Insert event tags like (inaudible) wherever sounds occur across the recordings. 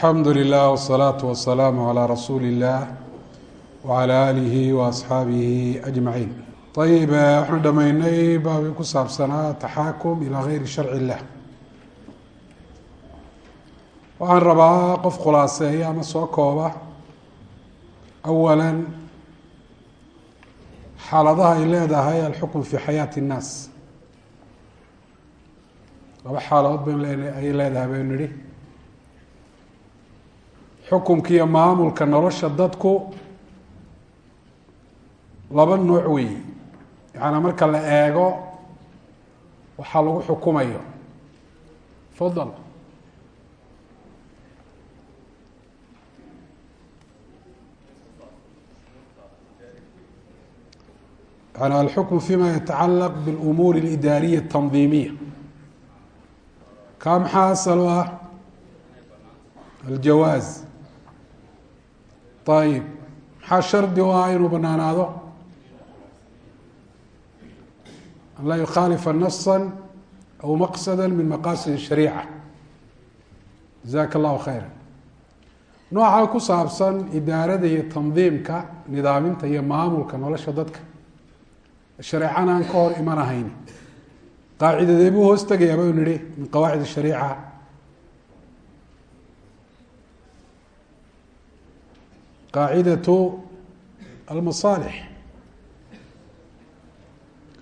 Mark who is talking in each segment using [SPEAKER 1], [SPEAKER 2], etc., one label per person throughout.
[SPEAKER 1] alxamdu lilah wsalaatu wasalaamu calaa rasuuli illah wacalaa aalihi wa asxaabihi ajmaciin ayib waxaanu dhameynay baabkii ku saabsanaa taxaakum ilaa gayri sharci illah. Waxaan rabaa qof khulaaseeya ama soo kooba. Awala xaaladaha ay leedahay alxukm fi xayaati اnnaas laba xaaladood ban ay leedahay baynu nihi xukumka iyo maamulka nolosha dadku laba nooc weey yacanaa marka la eego waxaa lagu xukumayo fadal yani alxukm fima yatacalaq biاlumuur اlidaariya الtandiimiya kaa maxaa asal u ah aljawaaz ayib maxaa shardi u ah inuu banaanaado an laa yukhaalifa nasa aw maqsada min maqaasid shariica jazaaka allahu khayra noocaa ku saabsan idaarada iyo tandiimka nidaaminta iyo maamulka nolosha dadka shareecana aan ka hor imanahayn qaacidadeebuu hoos tegayaaba nihi min qawaacid shariica qaacidatu almasaalix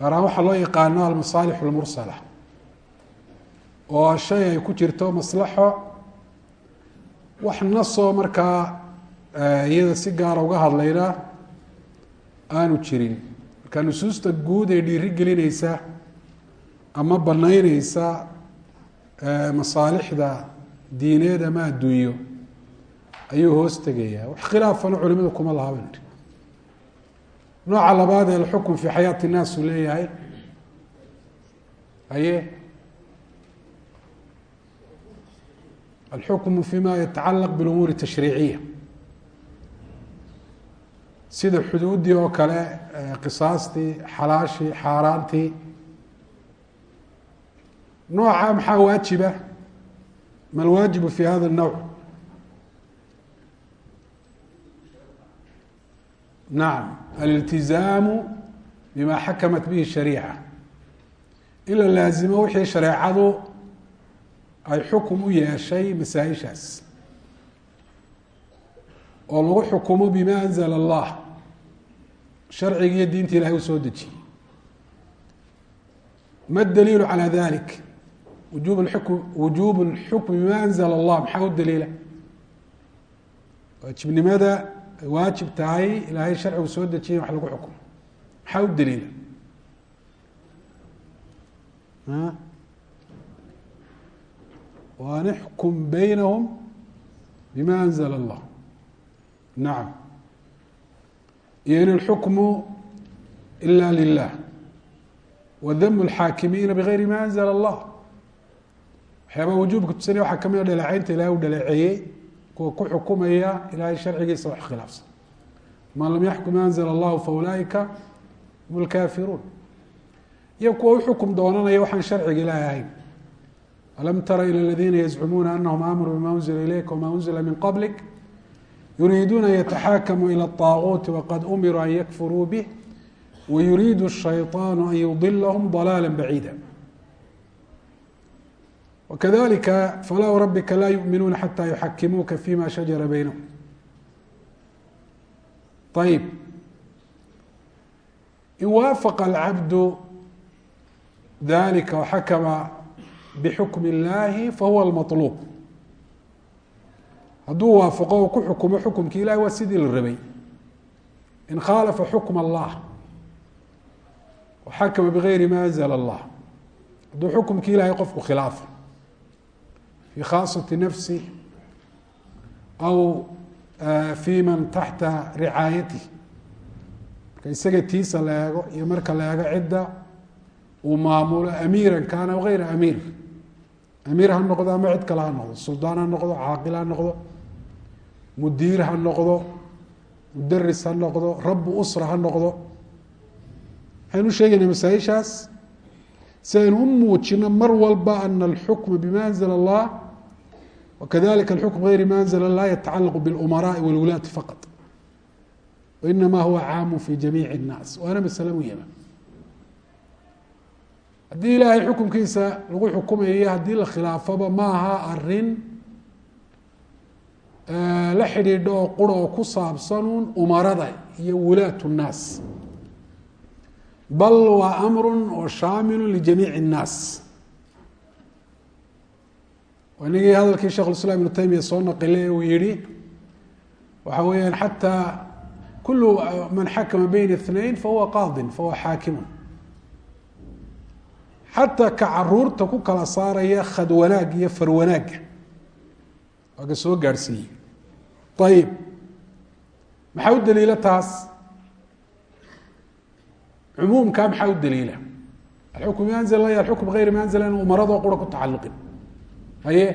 [SPEAKER 1] gaar ahaan waxaa loo yaqaano almasaalix اlmursala oo shay ay ku jirto maslaxo wax nasoo markaa iyada si gaara uga hadlayna aanu jirin marka nusuusta guud ee dhiiri gelineysa ama banayneysa masaalixda diineed ama adduunyo ayuu hoos tegaya wax khilaafana culimadu kuma laha ban iri nooca labaad ee alxukm fi xayaati الnaas uu leeyahay haye alxukmu fima yatacalaq biاlumuur الtashriiciya sida xuduudii oo kale qisaastii xalaashii xaaraantii nooca maxaa waajiba ma alwaajibu fi hada الnowc nacam aliltizaamu bima xakamat bihi shariica. In la laasimo wixii shareecadu ay xukum u yeeshay masaa-ishaas. Oo lagu xukumo bima anzala allah sharciga iyo diinta ilahay u soo dejiyey ma daliilu calaa dalik wujub lxukm wujubu lxukmi bima anzala allah maxaa u daliila? Waajibnimada waajib tahay ilaahay sharcigu soo dejiyay wax lagu xukumo maxaa u daliila? Wa an ixkum baynahum bima anzla allah. Nacam iyo in alxukmu ila lilah wa dam اlxaakimiina bigayri ma anzla allah. Waxyaabaa wujuubka tusanaya waxaa ka mid a dhaleeceynta ilahay u dhaleeceeyey kuwa ku xukumaya ilahay sharcigiisa wax khilaafsan man lam yaxkum anzla allahu faulaaئika hum lkaafiruun iyo kuwa uxukum doonanaya waxaan sharciga ilahi ahayn alam tara ilى اladina yazcumuuna anahum amaruu bima unzila ilayka wma unzila min qablik yuriiduuna an yataxakamuu ilى الطaaguuti waqad umiruu an yakfuruu bih wayuriidu الshayطaanu an yudilahum ضalaala baciida wkadalika falaa wrabbika laa yuminuuna xata yuxakimuuka fima shajara baynahum ayib in waafaqa alcabdu dalika waxakama bixukm اllahi fahuwa almaطluub hadduu waafaqo o ku xukumo xukumki ilahi waa sidii la rabay in khaalafa xukm allah waxakama bigayri ma anzla allah hadduu xukumki ilahay qofku khilaafo fi khaasati nafsi aw fi man taxta ricaayatih marka isaga tiisa la eego iyo marka la eego cidda uu maamulo amiiran kaana aw gayra amiir amiir ha noqdo ama cid kale ha noqdo suldaan ha noqdo caaqil ha noqdo mudiir ha noqdo mudaris ha noqdo rabu usra mar walba ana alxukma bima wakadalika alxukm gayri ma anzla la yatacalaqu biاlumaraai walwulaati faqط wainama huwa caamu fi jamiici الnaas waana masale muhima haddii ilaahay xukumkiisa lagu xukumayo haddii la khilaafaba ma aha arin la xidhiidho oo qura oo ku saabsanuun umarada iyo wulaat الnaas bal waa amru oo shaamilu lijamiici الnaas inagii hadalkii shekh اiسلام iبnu taymiya soo naqile uu yihi waxa weeyaan xatى kul man xakma beyn اثnain fahuwa qaadi fahuwa xaakimu xataa ka caruurta ku kala saaraya khad wanaag iyo far wanaaga waa ka soo gaadhsiiyey ayib maxaa u daliila taas cumuumkaa maxaa u daliila alxukm ma anzl la alxukm gayr ma anzl in umaradoo qura ku tacaluqin haye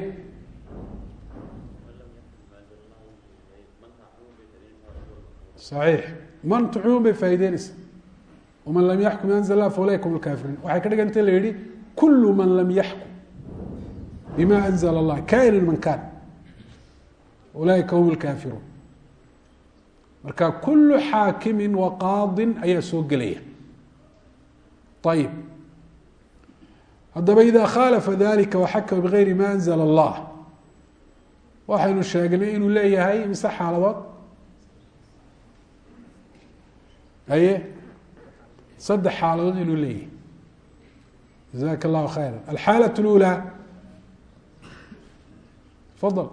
[SPEAKER 1] صaxiix man tucumuum bay faa'ideyneysa waman lam yaxkum anzl lah faulaika hum lkaafiriin waxay ka dhiganta la yihi kulu man lam yaxkum bima anzla اllah kaina man kan ulaaika hum lkaafiruun marka kulu xaakimi wa qaadin ayaa soo gelaya. Ayib haddaba ida khalafa dalika waxakama bigayri ma anzla اllah waxaynu sheegnay inuu leeyahay mise xaaladood haye saddex xaaladood inuu leeyahay jazaka اllahu khayra alxaalaة اlأulى fadl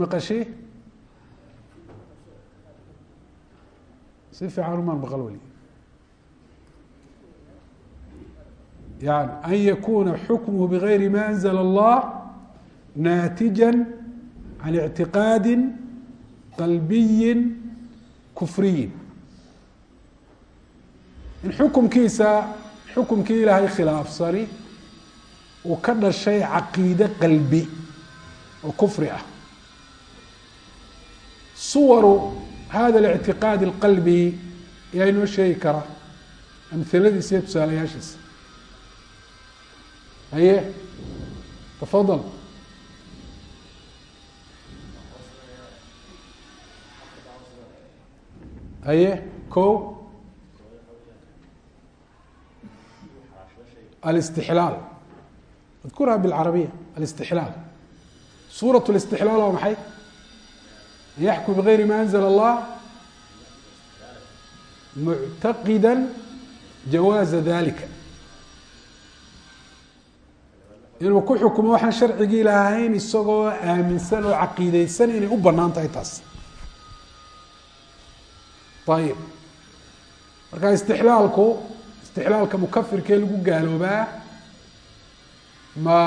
[SPEAKER 1] maqashi si fiican umaan maqal weli yani an yakuna xukmhu bgayri ma anzla اllah naatija can اctiqaadi qalbiyi kufriyi in xukumkiisa xukumkii ilaahay khilaafsani uu ka dhashay caqiide qalbi oo kufri ah suwaru hada اlictiqaad اlqalbi ayaa inoo sheegi kara amhiladiisa iyo tusaalayaashiisa haye tafadal haye ko alاstixlaal اذkurha bاlcarabiya alاstixlaal suuraة الاstixlaal waa maxay an yaxkum bigayri ma anzla allah muctaqida jawaaza dalika inuu ku xukumo waxaan sharcigii lahayn isagoo aaminsan oo caqiideysan inay u bannaan tahay taas ayib marka istixlaalku istixlaalka mukafirkee lagu gaaloobaa ma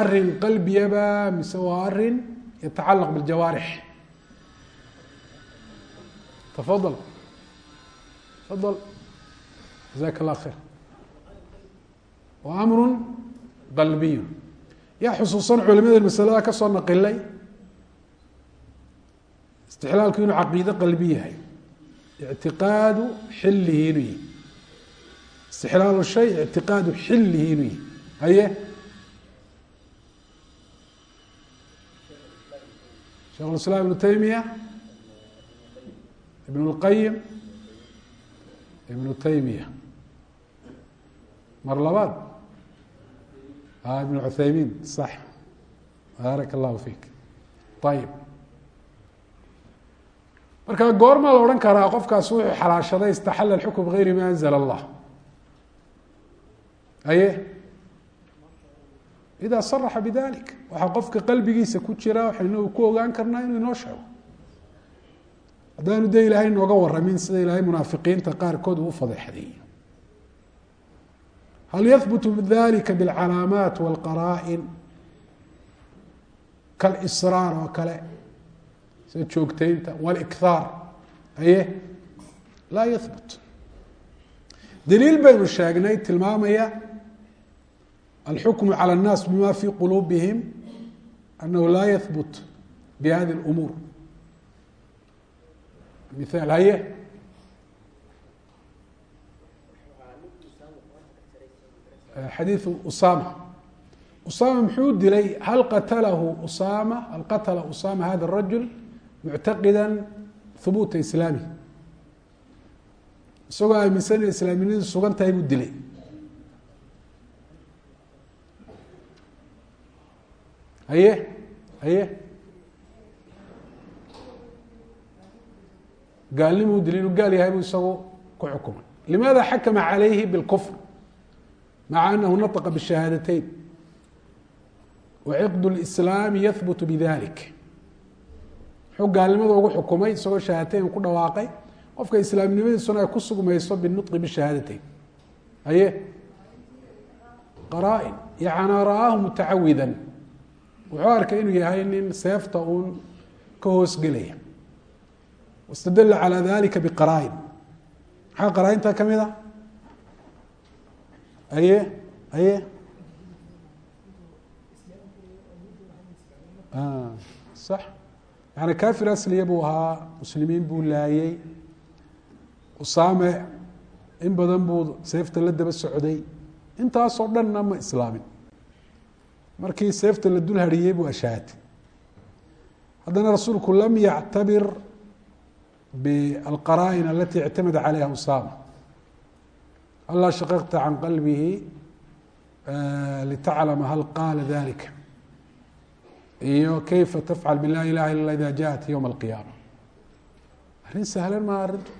[SPEAKER 1] arrin qalbiyaba mise waa arrin yatacalaq biljawaarix tafadal tafadal jazaka allah khayr wa amru qalbiyu yaa xusuusan culimada masalada ka soo naqilay istixlaalku inuu caqiide qalbi yahay ictiqaadu xilihi inuu yihi istixlaalu shay ictiqaadu xilihi inuu yihi haye sheikh lislaam ibnu taymiya ibn اlqayim ibnu taymiya mar labaad ibn cuthaymin sax baarak اllahu fik ayib marka goormaa la odhan karaa qofkaas wuxuu xalaashaday istaxala اxukm bgayri ma anzla اllah aye ida saraxa bidalik waxaa qofka qalbigiisa ku jira waxaynu ku ogaan karnaa inuu inoo sheego haddaanu dee ilaahay nooga waramin sida ilaahay munaafiqiinta qaarkood uu fadeexadeeyey hal yahbutu dalika bاlcalaamaat wاlqaraa'in kalisraar oo kale sida joogteynta wاlikhaar aye laa yahbut daliil baynu sheegnay tilmaamaya alxukmu calى الnaas bima fi quluubihim anahu laa yahbut bihadi اlumuur miaal haye xadiiu usama usama muxuu dilay hal qatalahu usama hal qatala usama hada rajul muctaqida hubuuta islaami isagoo aaminsan in islaaminidu sugan tahay buu dilay haye haye gaalnimuu dilay inuu gaal yahay buu isagu ku xukumay limaada xakama calayhi bاlkfr maca anahu naطqa bالshahaadateyn waciqd اlislaami yahbut bidalik muxuu gaalnimada ugu xukumay isagoo shahaadateyn ku dhawaaqay qofka islaamnimadiisuna ay ku sugmayso binuطqi bishahaadateyn haye qaraa-in yacnaa ra'aahu mutacawida wuxuu arkay inuu yahay nin seefta uun ka hoosgelaya wاstadla calى dalika bqaraa-in maxaa qaraa-inta ka mid a aye aye sax yani kafir asliya buu ahaa muslimiin buu laayey usaame in badan buu seefta la daba socday intaasoo dhanna ma islaamin markii seefta la dul hariyey buu ashahatay haddana rasuulku lam yactabir بالqrا'ن اlatي اctamada عalayha usama alا shaqqta can qalbihi litaclama hal qaala dalika iyo kayfa tafcal bla ilaha ila ida jaءat ywma القiyama arrin sahlan maa arrintu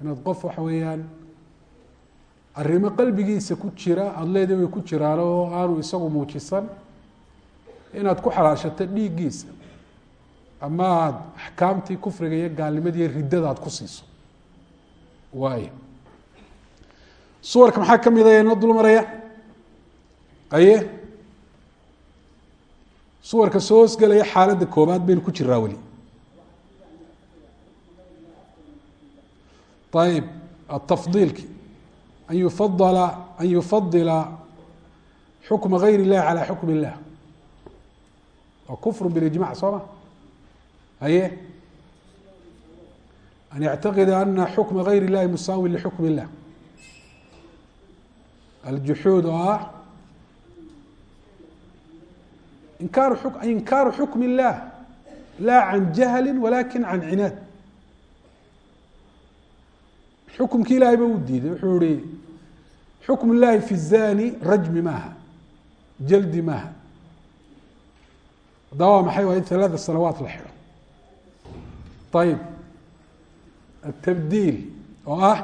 [SPEAKER 1] inaad qof waxa weeyaan arrimo qalbigiisa ku jira aada leeda way ku jiraan oo aanu isagu muujisan inaad ku xalaashato dhiiggiisa ama aada axkaamtii kufriga iyo gaalnimadii riddada aad ku siiso waay suwarka maxaa ka mid a inoo dul maraya aye suwarka soo hoosgelaya xaaladda koobaad baynu ku jiraa weli ayib atafdiilki an yufadala an yufadila xukma gayr اllahi calى xukm اllah waa kufru bilijmac soo ma haye an yactaqida ana xukma gayr اllahi musaawi lixukm اllah aljuxuud oo ah inkaaru inkaaru xukm اllah laa can jahli walakin can cinaad xukumkii ilahay ba u diiday wuxuu ihi xukm اllahi fi الzani rajmi maaha jaldi maaha haddaba waa maxay waa in ثalaثa sanawaat la xidho ayib atabdiil oo ah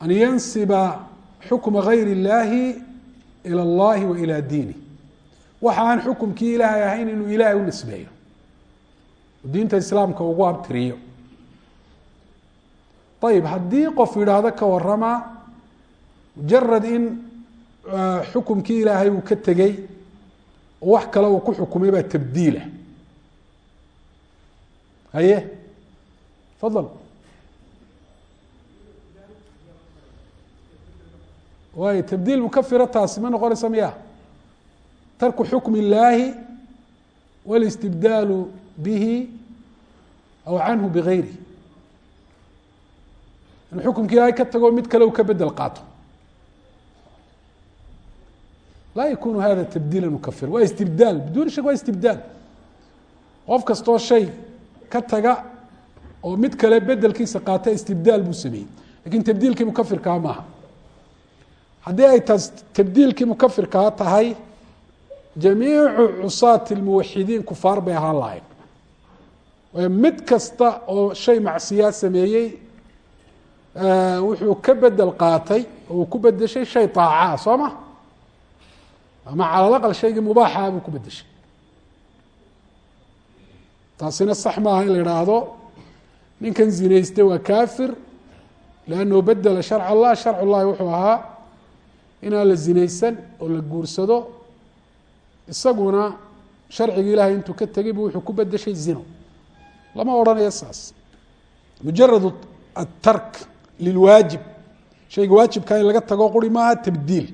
[SPEAKER 1] an yansiba xukma gayr اllahi ilى اllahi wa ilى diini waxa aan xukumkii ilaahay ahayn inuu ilaahay u nisbeeyo diinta islaamka ugu abtiriyo ayib haddii qof yidhaahdo ka warama mujarad in xukumkii ilaahay uu ka tegey wax kale uu ku xukumay baa tabdiila haye? Fadal waayo tabdiil mukafira taasi ma noqonaysa miya tarku xukm illaahi wاlاstibdaalu bihi aw canhu bigayri in xukumki ilaahay ka tago mid kale uu ka bedel qaato laa yakunu hada tabdiila mukafir waa istibdaal biduni shak waa istibdaal qof kastoo shay ka taga oo mid kale bedelkiisa qaata istibdaal buu sameeyey laakiin tabdiilkii mukafirkaa maaha haddii ay taas tabdiilkii mukafirkaa tahay jamiicu cusaati lmuwaxidiin kufaar bay ahaan lahayn waayo mid kasta oo shay macsiyaa sameeyey wuxuu ka bedel qaatay oo uu ku bedeshay shay ma ama cala aqal shaygii mubaaxaa buu ku bedeshay. Taasina sax maaha in la idhaahdo ninkan zinayste waa kafir lannahu bedela sharc allah sharc llahi wuxuu ahaa inaan la zinaysan oo la guursado isaguna sharciga ilahay intuu ka tegay bu wuxuu ku bedeshay zino. Lama odhanayo saas. Mujarad atark lilwaajib. Shayga waajibkaa in laga tago quri maaha tabdiil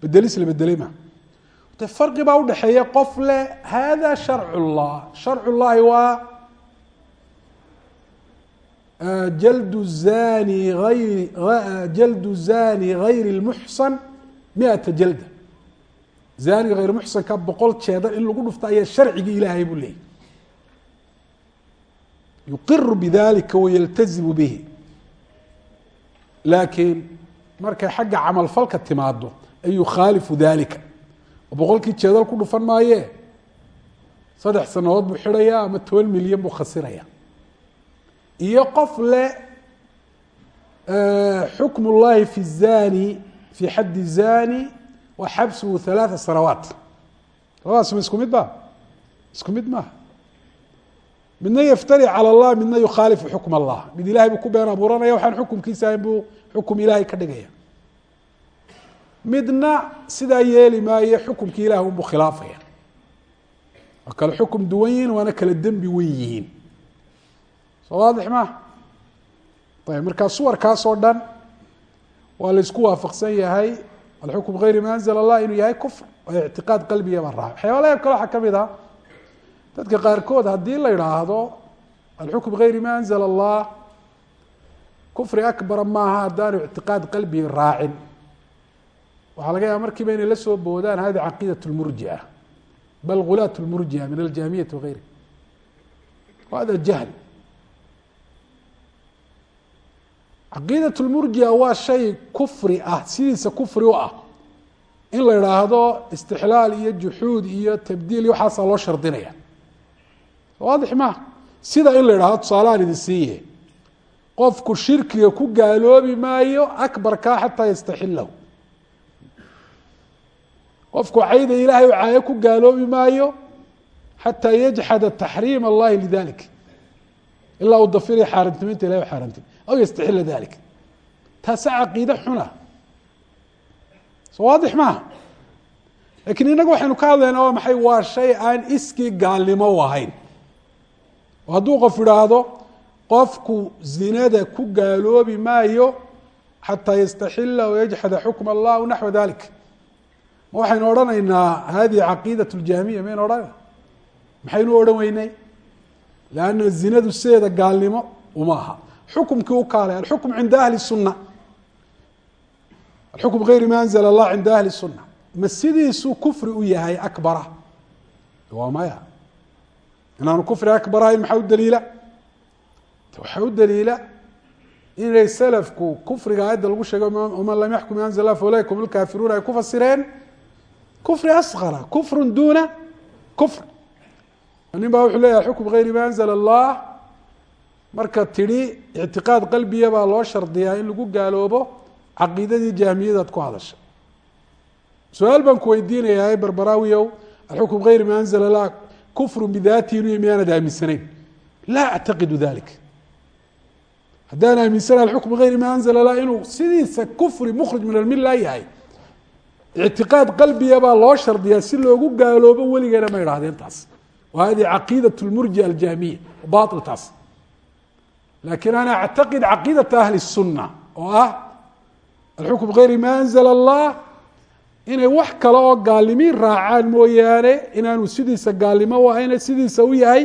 [SPEAKER 1] bedelis la bedelay maaha de farqi baa udhaxeeya qof leh hada sharc llah sharc waa jaldu zani ayri jaldu zani gayri اlmuxsan miata jalda. Zaniga hayr muxsanka boqol jeedal in lagu dhufto ayaa sharcigii ilaahay buu leeyay yuqiru bidalika wayaltazimu bihi. Laakiin markay xagga camalfalka timaado ay dalika boqolkii jeedal ku dhufan maayee saddex sanadood buu xidhaya ama toban milyan buu khasiraya iyo qof le xukm اllahi fi الzani fi xaddi الzani wa xabsuhu ثalaaثa sanawaat labadaas ma isku mid ba isku mid maaha midna yaftari calى اllah midna yukhaalifu xukm اllah mid ilahay buu ku been abuuranaya waxaan xukumkiisa ahayn buu xukum ilahay ka dhigaya midna sidaa yeeli maayo xukumkii ilahi unbuu khilaafaya. Waa kale xukum duwan yihiin waana kala dembi wen yihiin. Soo waadix maa ayb markaa suwarkaas dhan waa laysku waafaqsan yahay. Alxukm gayri ma anzla allah inuu yahay kufr oo ictiqaad qalbiga baa raaca waxyaaba layaab kale waxaa ka mid ah. Dadka qaarkood haddii la idhaahdo alxukm gayri ma anzla allah kufri akbara maaha haddaanu ictiqaad qalbiga raacin waxaa laga yaaba markiiba inay la soo boodaan hadi caqiidaة اlmurjia bal gulaat اlmurjia min aljahmiyati wagayri hada jahl caqiidaة اlmurjia waa shay kufri ah sidiisa kufri u ah in la idhaahdo istixlaal iyo juxuud iyo tabdiil iyo waxaasaa loo shardinaya waadix maha sida in la idhahdo tusaalahaan idin siiye qofku shirkiga ku gaaloobi maayo akbarkaa xataa yastaxilahu qofku cayda ilaahay u caayo ku gaaloobi maayo xataa yajxada taxriim allahi lidalik. Ilaa uu dafiraya xaaraantiniminta ilahay xaaraantimi aw yastaxila dalik taase caqiide xuna. Soo waadix maaha lakiin innaga waxaynu ka hadlaynaa waa maxay waa shay aan iskii gaalnimo u ahayn. Oo hadduu qof idhaahdo qofku zinada ku gaaloobi maayo xataa ma waxaynu odhanaynaa hadihi caqiidaة اljahmiya maynu odhanayna maxaynu odhan weynay lanna zinadu sideeda gaalnimo uma aha xukumkii u kaalay alxukm cinda ahli الsuna alxukm gayri ma anzla اllah cinda ahli الsuna ma sidiisuu kufri u yahay akbara waa maya inaanu kufri akbar ahayn maxaa u daliila waxaa u daliila inay selafku kufriga aayadda lagu sheegay man lam yaxkum bi anzl lah faulaika hum lkaafiruun ay ku fasireen kufri asqara kufru duna kufr nin baa wuxuu leeyahay xukm gayri ma anzla allah marka tidhi ictiqaad qalbiya baa loo shardiyaa in lagu gaaloobo caqiidadii jahmiyadaad ku hadashay su'aal baan ku weydiinayaa barbaraawiyow alxukm gayri ma anzla lah kufru bidaatihi inu miyaanad aaminsanayn laa actaqidu dalik haddaan aaminsana alxukm gayri ma anzla lah inuu sidiisa kufri mukhrij min almilla yahay ictiqaad qalbiya baa loo shardiyaa si loogu gaaloobo weligeena ma idhahdeen taas wa hadihi caqiidaة اlmurjia aljahmiya bail taas lakin ana actaqid caqiidaةa ahli الsuna oo ah alxukm gayri ma anzla اllah inay wax kale oo gaalimiin raacaan mooyaane inaanu sidiisa gaalnimo u ahayna sidiisa u yahay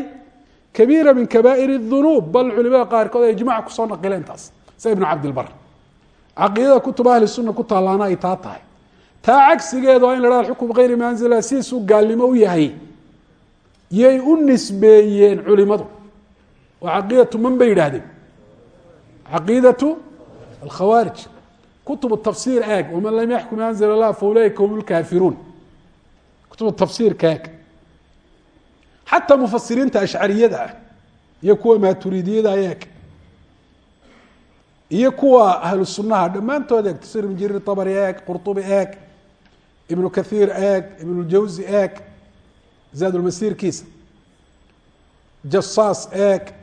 [SPEAKER 1] kabiira min kabaa'ir الdunuub bal culimada qaarkood ay ijmac kusoo naqileen taas sida ibn cabdilbar caqiidada kutub ahli suna ku taalaana ay taa tahay taa cagsigeeda in la hahdo xukm gayri ma anzla sidiisuu gaalnimo u yahay yay u nisbeeyeen culimadu. Oo caqiidatu man bay yidhaahdeen? Caqiidatu alkhawaarij. Kutub tafsir eeg waman lam yaxkum anzla lah faulaika hum lkaafiruun kutub tafsiirka eeg. Xataa mufasiriinta ashcariyada ah iyo kuwa maaturidiyada eeg. Iyo kuwa ahlu sunaha dhammaantood eeg tafsir ibn jarir abri eeg qurطubi ibnu kahiir eeg ibnljawsi eeg zaadulmasiirkiisa jasaas eeg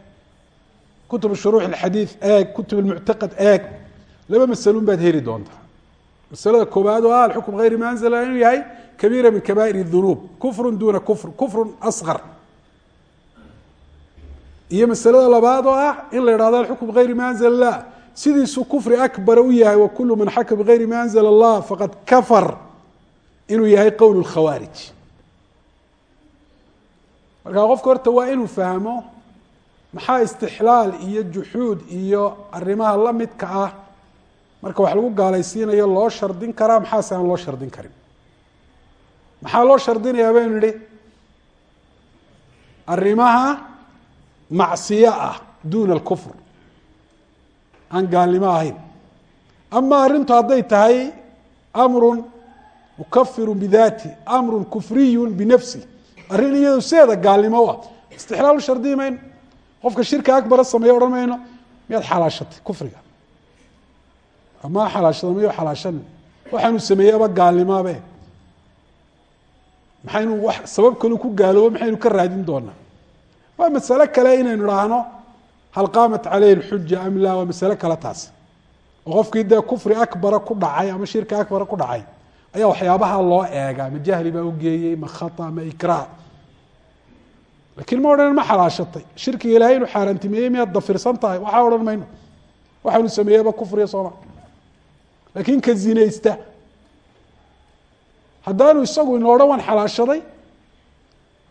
[SPEAKER 1] kutub shuruux alxadiid eeg kutub lmuctaqad eeg. Laba masaluun baad heli doontaa. Masalada koobaad oo ah alxukm hayri manzila inuu yahay kabiira min kabaa'ir dunuub kufrun duuna kufr kufrun asqar iyo masalada labaad oo ah in la yidhahdo alxukm hayri manzil lah sidiisuu kufri akbara u yahay wakulu man xaka bigayri ma anzla allah faqad kafar inuu yahay qowl اkhawaarij markaa qofka horta waa inuu fahmo maxaa istixlaal iyo juxuud iyo arrimaha la midka ah. Marka wax lagu gaalaysiinayo loo shardin karaa maxaase aan loo shardin karin? Maxaa loo shardinayaa baynu idhi arrimaha macsiyo ah duuna alkufr. Aan gaalnimo ahayn. Ama arrintu hadday tahay amrun mukafiru bidaati amrun kufriyu binafsi. Arrin iyado seeda gaalnimo ah istixlaal u shardiyi mayno qofka shirka akbara sameeya odhan miyaad xalaashatay kufriga? Ama xalaashada mayo xalaashan. Waxaanu sameeyeyaba gaalnimabe maxaynu wax sabab kalu ku gaaloobo maxaynu ka raadin doonaa? Waa masale kale inaynu idhaahno hal qaamat caleyhi lxuja am laa waa masale kale taas. Oo qofkii dee kufri akbara ku dhacay ama shirka akbara ku dhacay ayaa waxyaabaha loo eegaa. Ma jahli baa ugeeyey ma khata ma ikrah lakiin ma odhan ma xalaashatay. Shirkiga ilahay inuu xaaraantimeeyey miyaad dafirsan tahay? Waxaa odhan mayno. Waxaanu sameeyeyba kufriya sooma. Laakiin ka zinaysta. Haddaanu isagu ino odhan waan xalaashaday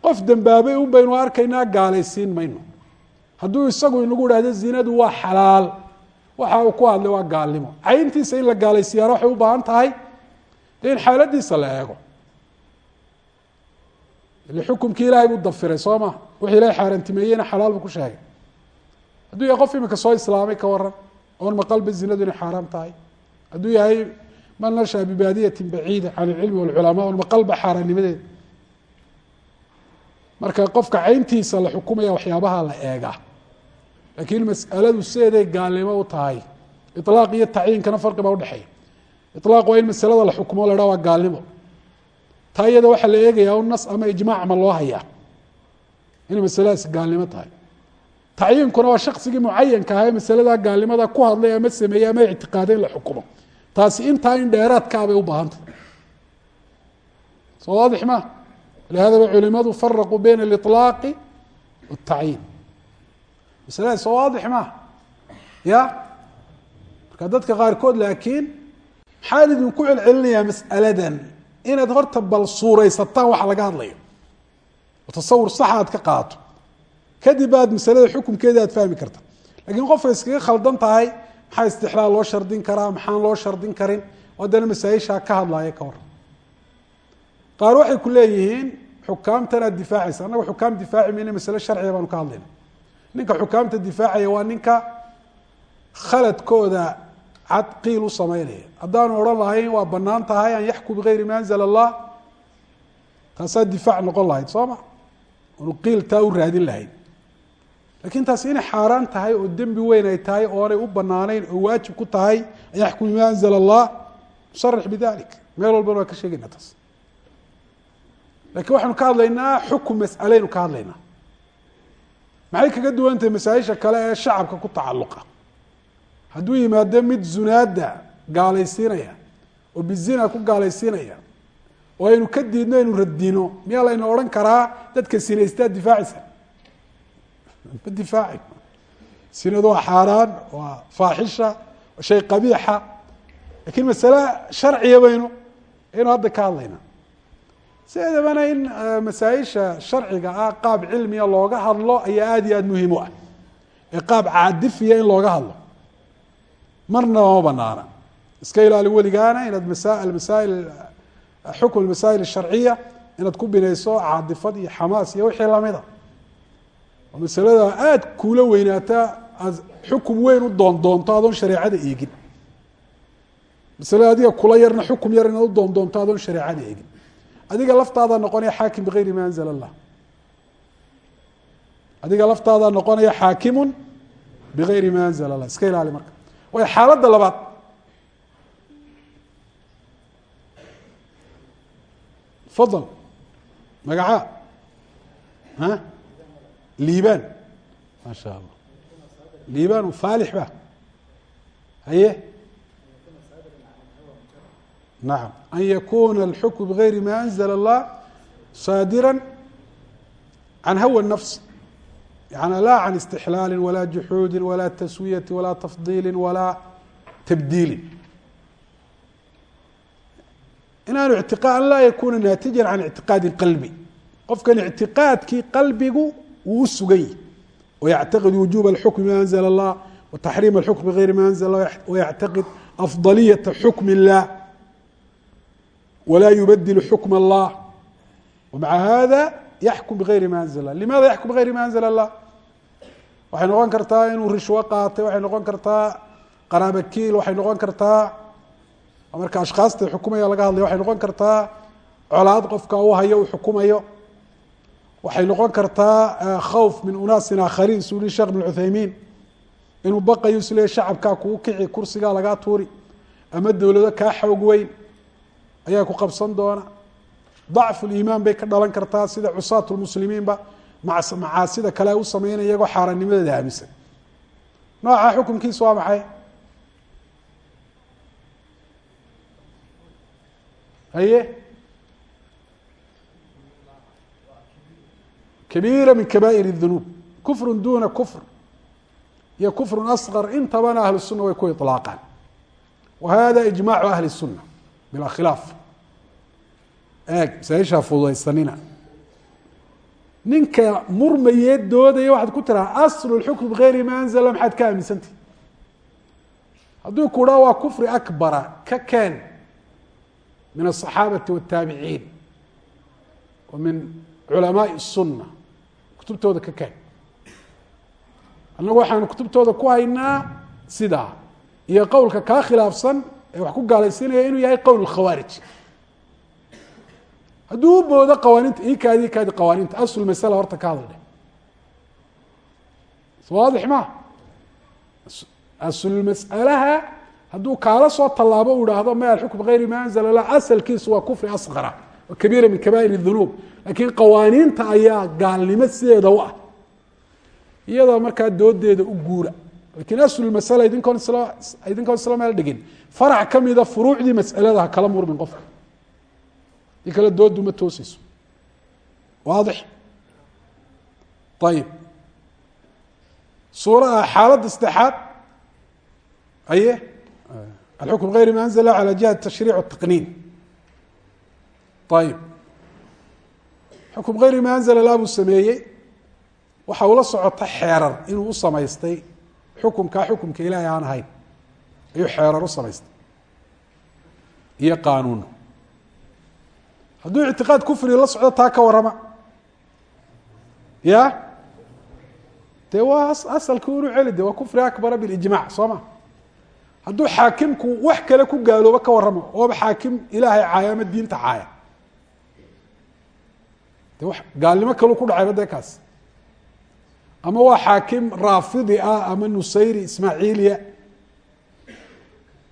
[SPEAKER 1] qof dembaabay un baynu arkaynaa gaalaysiin mayno. Hadduu isagu inagu idhahdo zinadu waa xalaal waxa uu ku hadlay waa gaalnimo. Cayntiisa in la gaalaysiiyaana waxay u baahan tahay in xaaladiisa la eego. Ile xukumkii ilahay buu dafiray soo ma? Wixii ilahay xaaraantimeeyeyna xalaal buu ku sheegay. Hadduu yahay qof imika soo islaamay ka waran oon maqalba zinadu inay xaaraam tahay. Hadduu yahay man nashaa bibaadiyatin baciida can ilcilmi walculamaa on maqalba xaaraannimadeeda marka qofka cayntiisa la xukumaya waxyaabaha la eegaa laakiin mas'aladu sideeday gaalnimo u tahay. Ilaaq iyo tacyiinkana farqi baa udhexeeya ilaaq waa in masalada la xukumo la dhaa waa waxaa la eegayaa nas ama ijmaac ma loo hayaa inay masaladaasi gaalnimo tahay. Tacyiinkuna waa shaksigii mucayanka ahaa ee masaladaa gaalnimada ku hadlay ama sameeyey ama ictiqaaday la xukumo. Taasi intaa in dheeraadkaabay u baahantah soo waadix ma? Lihadaba culimadu faraquu bayna aliطlaaqi wاtacyiin masalada soo waadix ma? Ya? Marka dadka qaarkood laakiin maxaan idinku celcelinayaa mas'aladan. Inaad horta bal suuraysataan waxa laga hadlayo. Tasawur saxa aad ka qaato. Kadib aad masalada xukumkeeda aad fahmi karta. Lakiin qofka iskaga khaldan tahay maxaa istixlaal loo shardin karaa maxaan loo shardin karin? Oo haddana masaa-ishaa ka hadlaaya ka hor. Qaar waxay ku leeyihiin xukaamtan aad difaacaysa. Annaga xukaam difaaci mayna masale sharciga baanu ka hadlayna. Ninka xukaamta difaacaya waa ninka khaladkooda cad qiil u sameynaya haddaanu odhan lahayn waa bannaan tahay an yaxkum bigayri ma anzla allah. Taasaa difaac noqon lahayd soo ma? Anu qiil taa u raadin lahayn. Lakiin taasi inay xaaraan tahay oo dembi weyn ay tahay oonay u banaanayn oo waajib ku tahay an yaxkum bima anzla allah musarix bidalik. Meel walbana waa ka sheegayna taas. Lakiin waxaanu ka hadlaynaa xukum mas'aleynu ka hadlaynaa. Maxay kaga duwan masaaisha kale ee shacabka ku tacalluqa hadduu yimaado mid zunaada gaalaysiinaya oo bizina ku gaalaysiinaya oo aynu ka diidno aynu radino miyaa layna odhan karaa dadka sinaystaa difaacaysa ma difaaci. Sinadu waa xaaraan waa faaxisha waa shay qabiixa. Lakiin masale sharciya baynu aynu hadda ka hadlayna. Sideedabana in masaaisha sharciga ah qaab cilmiya looga hadlo ayaa aada iyo aada muhiim u ah. Ee qaab caadifiya in looga hadlo marnaba ma banaana iska ilaali weligaana inaad masa masaail xukm masaa'il الsharciya inaad ku binayso caadifad iyo xamaas iyo wixii lamida oo masalada aada kuula weynaata aad xukum weyn u doondoonto adoon shareecada eegin masalada adiga kula yarna xukum yar inaad u doondoonto adoon shareecada eegin adiga laftaada noqonaya xaakim bigayri ma anzla اllah adiga laftaada noqonaya xaakimu bigayri ma anzla اllah iska ilaali marka way xaaladda labaad fadl magacaa a liibaan maa sha allah liibaan faalix ba haye nacam an yakuna اlxukm bigayri ma anzla اllah saadira can hawa الnafs yani laa can istixlaali walaa juxuudi walaa taswiyati walaa tafdiili walaa tabdiili inaanu itiqa an laa yakuuna naatijan can ictiqaadi qalbi qofkan ictiqaadkii qalbigu wuu sugan yihi wayactaqid wujuba alxukmi ma anzla allah wataxriim alxukm bgayri ma anzl lah wayactaqid afdaliyata xukm اllah walaa yubadilu xukm allah wmaca hada yaxkum bgayri ma anzl lah limaada yaxkum bgayri ma anzla اllah waxay noqon kartaa inuu rishwo qaatay waxay noqon kartaa qaraabakiil waxay noqon kartaa marka ashkaasta xukumaya laga hadlaya waxay noqon kartaa colaad qofka u hayo uu xukumayo. Waxay noqon kartaa khawf min unaasin aakhariin suu yihi sheekh cuthaymiin. Inuu baqayo isleeya shacabkaa kuu kici kursigaa lagaa tuuri ama dowlado kaa xoog weyn ayaa ku qabsan doona. Dacfu liimaan bay ka dhalan kartaa sida cusaat lmuslimiinba macaasida kale ay u sameynaya iyagoo xaaraannimadeeda aaminsan nooca xukunkiisu waa maxay haye kabiira min kaba'ir الdunuub kufru duna kufr iyo kufru asqar intabana ahlu الsuna way ku iطlaaqaan wa hada ijmacu ahli الsuna bila khilaaf eeg masaa-ishaa fududaysanina ninka murmayee doodaya waxaad ku tiraa aslu اxukm bgayri ma anzla maxaad ka aaminsantah hadduu ku dhaa waa kufri akbara ka keen min الصaxaabati wالtaabiciin wa min culamaai الsuna kutubtooda ka keen annagu waxaanu kutubtooda ku haynaa sidaa iyo qowlka kaa khilaafsan ee wax ku gaalaysiinaya inuu yahay qowl khawaarij hadduu u boodo qawaaniinta ikaadi ikaadi qawaaniinta asl masala horta ka hadal waadix ma? Aslmas'alaha hadduu kaala soo tallaabo u idhaahdo ma alxukm bgayri ma anzla lah asalkiisu waa kufri asqara kabiira min kaba'ir الdunuub laakiin qawaaniinta ayaa gaalnimo sideeda u ah. Iyadoo markaa doodeeda u guura. Lakiin asl masala idinkoon isla idinkoon isla meel dhigin. Farac kamida furuucdii mas'alada kala murmin qofka di kale doodu ma tooseyso waadix. Ayib suura xaaladda saddexaad aye alxukm bgayri ma anzla ala jihat tashriic الtaqniin ayib xukm gayri ma anzla lah buu sameeyey. Waxa ula socota xeerar inuu u samaystay. Xukumkaa xukumka ilaahay aan ahayn. Ayuu xeerar u samaystay. Iyo qaanuun hadduu ictiqaad kufri la socdo taa ka warrama. Ya? Dee waa asalki unu celi de waa kufri akbara bilijmac soo ma? Hadduu xaakimku wax kale ku gaaloobo ka warramo ooba xaakim ilaahay caaya ama diinta caaya. De wa gaalnimo kalu ku dhacayba dee ama waa xaakim raafidi ah ama nusayri ismaaciiliya.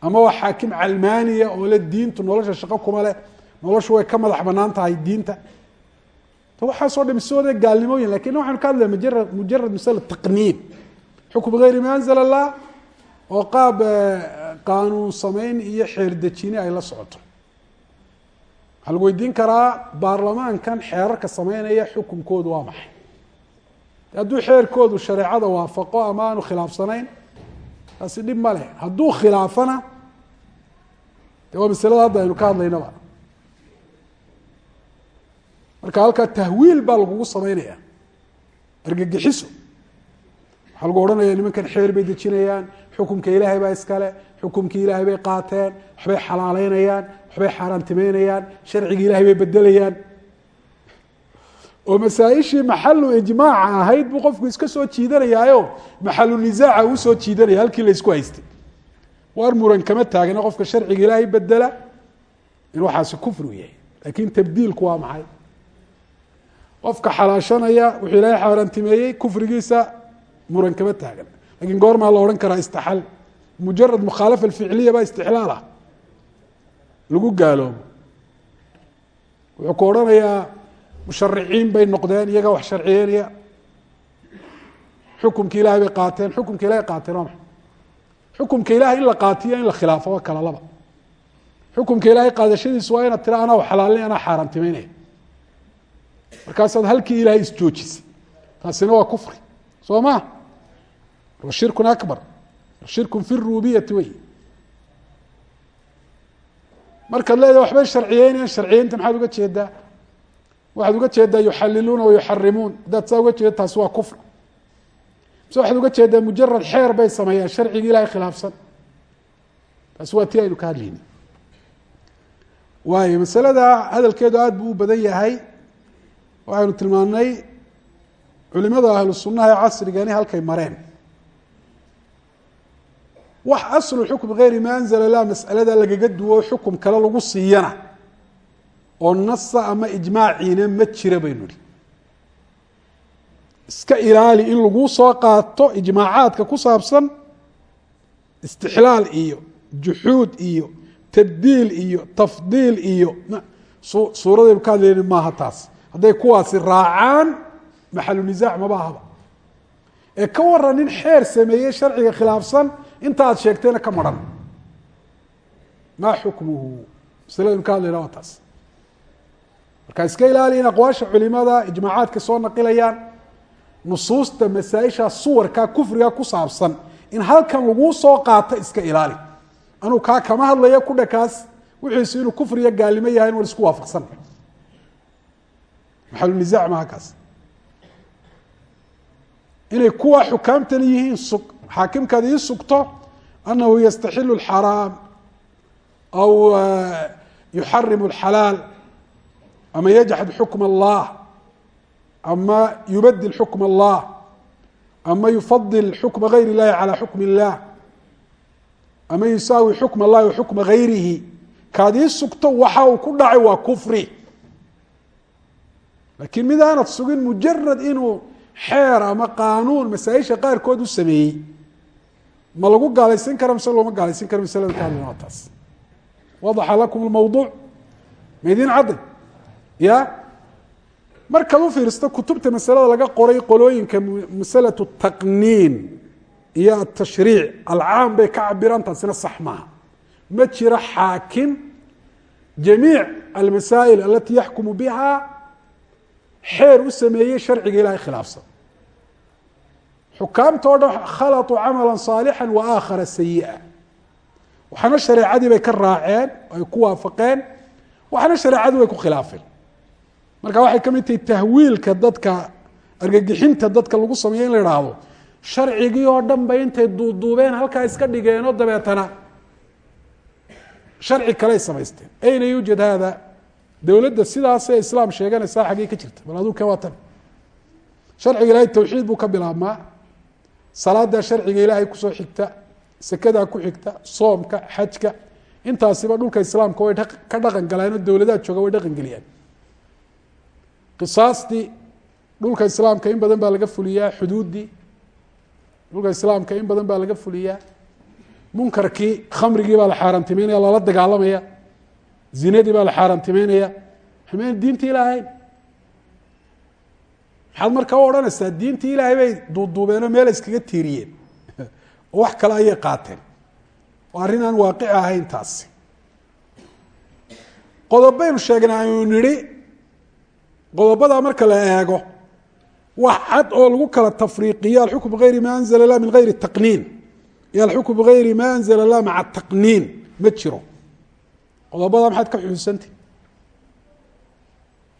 [SPEAKER 1] Ama waa xaakim calmaniya oo le diintu nolosha shaqo kuma leh noloshu way ka madax bannaan tahay diinta. Waxaasoo dham sooda gaalnimooyin laakiin waxanu ka hadlaya mujara mujarad masala taqniin xukm gayri ma anzla lah oo qaab qaanuun samayn iyo xeerdejini ay la socoto. Waxaa lagu weydiin karaa baarlamaankan xeerarka sameynaya xukunkoodu waa maxay? Hadduu xeerkoodu shareecada waafaqo ama aanu khilaafsanayn taasi dhib ma leh. Hadduu khilaafana de waa masalada hadda aynu ka hadlaynaba marka halkaa tahwiil baa lagugu sameynaya argagixiso waxaa lagu odhanaya nimankan xeer bay dejinayaan xukumka ilaahay baa iskale xukumkii ilaahay bay qaateen waxbay xalaaleynayaan waxbay xaaraantimeynayaan sharcigii ilahay bay bedelayaan oo masaaishii maxalu ijmaaca ahayd buu qofku iska soo jiidanayaayo maxalu nisaaca uu soo jiidanaya halkii la haystay. Waar muran kama taagna qofka sharciga ilaahay bedela in waxaasi kufrigu yahay laakin tabdiilku waa maxay qofka xalaashanaya wuxuu ilaahay xaaraantimeeyey kufrigiisa muran kama taagan. Lakin goormaa la odhan karaa istaxal. Mujarad mukhaalafa ficliya baa istixlaal ah lagu gaaloobo. Wuxuu ku odhanayaa mushariciin bay noqdeen iyagaa wax sharciyeynaya xukumka ilahay bay qaateen xukumka ilahay qaateen waa maxay xukumka ilahay in la qaatiyo in la khilaafo waa kala laba. Xukumka ilaahay qaadashadiisu waa inaad tira anaa xalaalnay anaa xaaraantimeynaya markaasaad halkii ilaahay isjoojisay taasina waa kufri soo ma? Shirkun akbar shirkun fi rububiyati wey. Markaad leedahay waxbay sharciyeynayan sharciyeynta maxaad uga jeedaa? Waxaad uga jeedaa yuxaliluuna wayuxarimuun haddaad saa uga jeeda taasi waa kufr. Mise waxaad uga jeedaa mujarad xeer bay sameeyaan sharcigii ilahay khilaafsan. Taasi waa tii aynu ka hadlayna. Waayo masalada hadalkeedu aada buu u badan yahay waxaynu tilmaannay culimada ahlu sunnaha ee casrigani halkay mareen. Wax aslu xukm gayri ma anzala lah mas'alada lagaga duwo xukum kale lagu siiyana oo nasa ama ijmaaciina ma jira baynu ihi iska ilaali in laguu soo qaato ijmaacaadka ku saabsan istixlaal iyo juxuud iyo tabdiil iyo tafdiil iyo suuradaynu ka hadlayni maaha taas hadday kuwaasi raacaan maxalu nisaac maba ahaba ee ka waran nin xeer sameeyey sharciga khilaafsan inta aad sheegtayna ka maran. Maa xukmuhu? Masaladaynu ka hadlayna waa taas. Marka iska ilaali in aqwaasha culimada ijmaacaadka soo naqilayaan nusuusta masaaisha suwarka kufriga ku saabsan in halkan laguu soo qaato iska ilaali. Anuu kaa kama hadlayo kudha kaas wixiisu inuu kufriya gaalnimo yahay in war isku waafaqsan maxalu nisaac maha kaas inay kuwa xukaamtani yihiin sug xaakimkaad ii sugto anahu yastaxilu اxaraam aw yuxarimu اlxalaal ama yajxad xukm allah ama yubadil xukm allah ama yufadil xukma gayr اllahi calى xukm اllah ama yusaawi xukm اllahi wa xukma gayrihi kaad ii sugto waxa uu ku dhacay waa kufri lakiin mid aanad sugin mujarad inuu xeer ama qaanuun masaaisha qaarkood u sameeyey. Ma lagu gaalaysin kara mise looma gaalaysin karo maslada ka hadlana waa taas wadaxa lakum lmawduuc ma idin cadday ya? Markaad u fiirsato kutubta masalada laga qoray qolooyinka masalatu taqniin iyo atashriic alcaam bay ka cabiraan taasina sax maaha. Ma jiro xaakim jamiic almasaa'il alati yaxkumu biha xeer u sameeyey sharciga ilahay khilaafsan xukaamta o dhan khalaطuu camala صaalixا wa aakhara sayiئa waxaana shareecadii bay ka raaceen ay ku waafaqeen waxaana shareecadii bay ku khilaafeen marka waxay ka mid tahay tahwiilka dadka argagixinta dadka lagu sameeyo in la ihaahdo sharcigii oo dhan bay intay duuduubeen halkaa iska dhigeenoo dabeetana sharci kaley samaysteen ayna yuujad hada dowladda sidaasee islaam sheeganaysaa xaggey ka jirta. Bal aduu ke waa tan sharciga ilaahay tawxiid buu ka bilaabmaa. Salaada sharciga ilaahay ku soo xigta sekadaa ku xigta soomka xajka. Intaasiba dhulka islaamka way ka dhaqan galaan oo dowladaha jooga way dhaqan geliyaan. Qisaastii dhulka islaamka in badan baa laga fuliyaa xuduuddii dhulka islaamka in badan baa laga fuliyaa. Munkarkii khamrigii baa la xaaraantimeynaya lala dagaalamaya zinadii baa la xaaraantimeynaya xumeen diinta ilaahay. Maxaad markaa u odhanaysaa diintii ilaahay bay duuduubeenoo meel iskaga tiiriyeen. Oo (laughs) wax kale ayay qaateen. Oo arrin aan waaqici ahayn taasi. Qodobaynu sheegnay aynu nidhi qodobadaa marka la eego wax cad oo lagu kala tafriiqiyo alxukm bigayri ma anzala lah min gayri taqniin. Iyo alxukm bigayri ma anzala lah maca taqniin. Ma jiro qodobadaa maxaad ka xusuusantay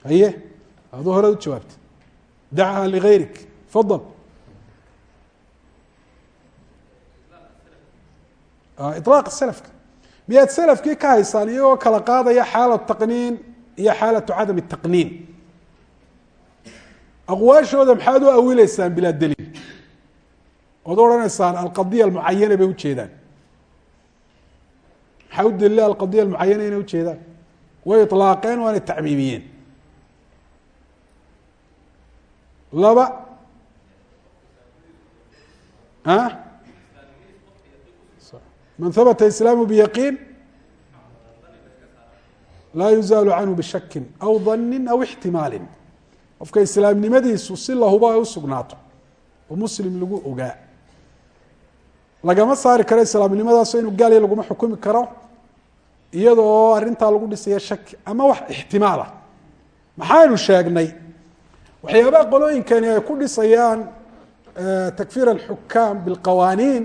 [SPEAKER 1] haye aduu horead u jawaabtay. Dacha ligayrik fadal. Ilaaq selafka miyaad selafkii ka haysaan iyagoo kala qaadaya xaalat taqniin iyo xaalatu cadam taqniin? Aqwaashooda maxaad u awileysaan bilaa daliil? Ood u odhanaysaan alqadiya almucayana bay ujeedaan maxaa u dalila alqadiya almucayana inay ujeedaan way ilaaqeen waanay tacmiimiyeen laba man habta islaamu byaqiin laa yuzaalu canhu bishakin aw danin aw ixtimaalin qofka islaamnimadiisu si lahuba ay usugnaato oo muslim lagu ogaa lagama saari karo islaamnimadaasoo inuu gaaliya laguma xukumi karo iyada oo arrintaa lagu dhisaya shaki ama wax ixtimaala. Maxaynu sheegnay waxyaabaha qolooyinkani ay ku dhisayaan takfiir alxukaam bilqawaaniin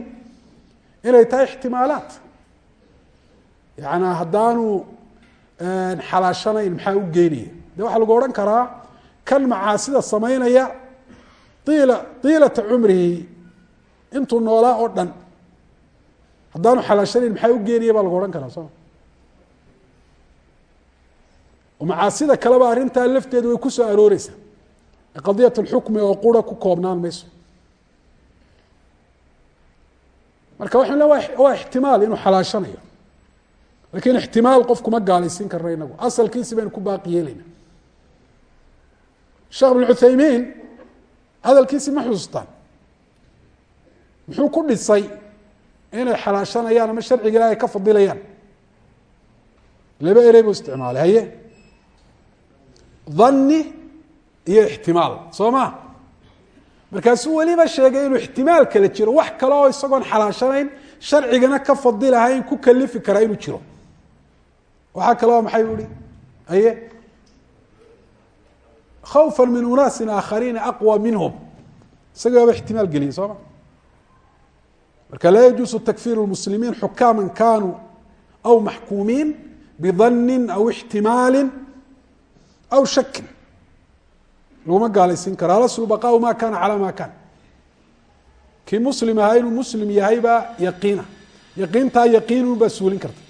[SPEAKER 1] inay tahay ixtimaalaat yaani haddaanu xalaashanayn maxaa u geynaya de waxaa lagu odhan karaa kan macaasida samaynaya iila iilata cumrihi intuu noolaa oo dhan. Haddaanu xalaashanayn maxaa u geenaya baa lagu odhan karaa soo macaasida kaleba arrintaa lafteeda way ku soo arooreysaa qadiyat lxukmi oo qura ku koobnaan mayso. Marka waxaan le waa ixtimaal inuu xalaashanayo. Lakin ixtimaal qof kuma gaalaysiin karna inagu. Asalkiisi baynu ku baaqi yeelayna. Sheekh ibn cuthaymiin ma xusuustaan muxuu ku dhisay inay xalaashanayaan ama sharciga ilahi ay ka fadilayaan laba erey buu isticmaalay haye dhanni iyo ixtimaal soo ma markaasuu weliba sheegay inuu ixtimaal kale jiro wax kale oo isagoon xalaashanayn sharcigana ka fadilahayn ku kalifi karaa inuu jiro. Waxaa kaloo maxay u ihi haye? Khawfa min unaasin aakhariina aqwa minhum. Isagaaba ixtimaal geliyay soo ma marka laa yajuusu takfir lmuslimiin xukaama kanuu aw maxkuumiin bidani aw ixtimaali aw shakin laguma gaalaysiin karo alaslu baqaau ma kana calaa ma kan kii muslim ahaa inuu muslim yahay baa yaqiina yaqiintaa yaqiinun baa suulin karta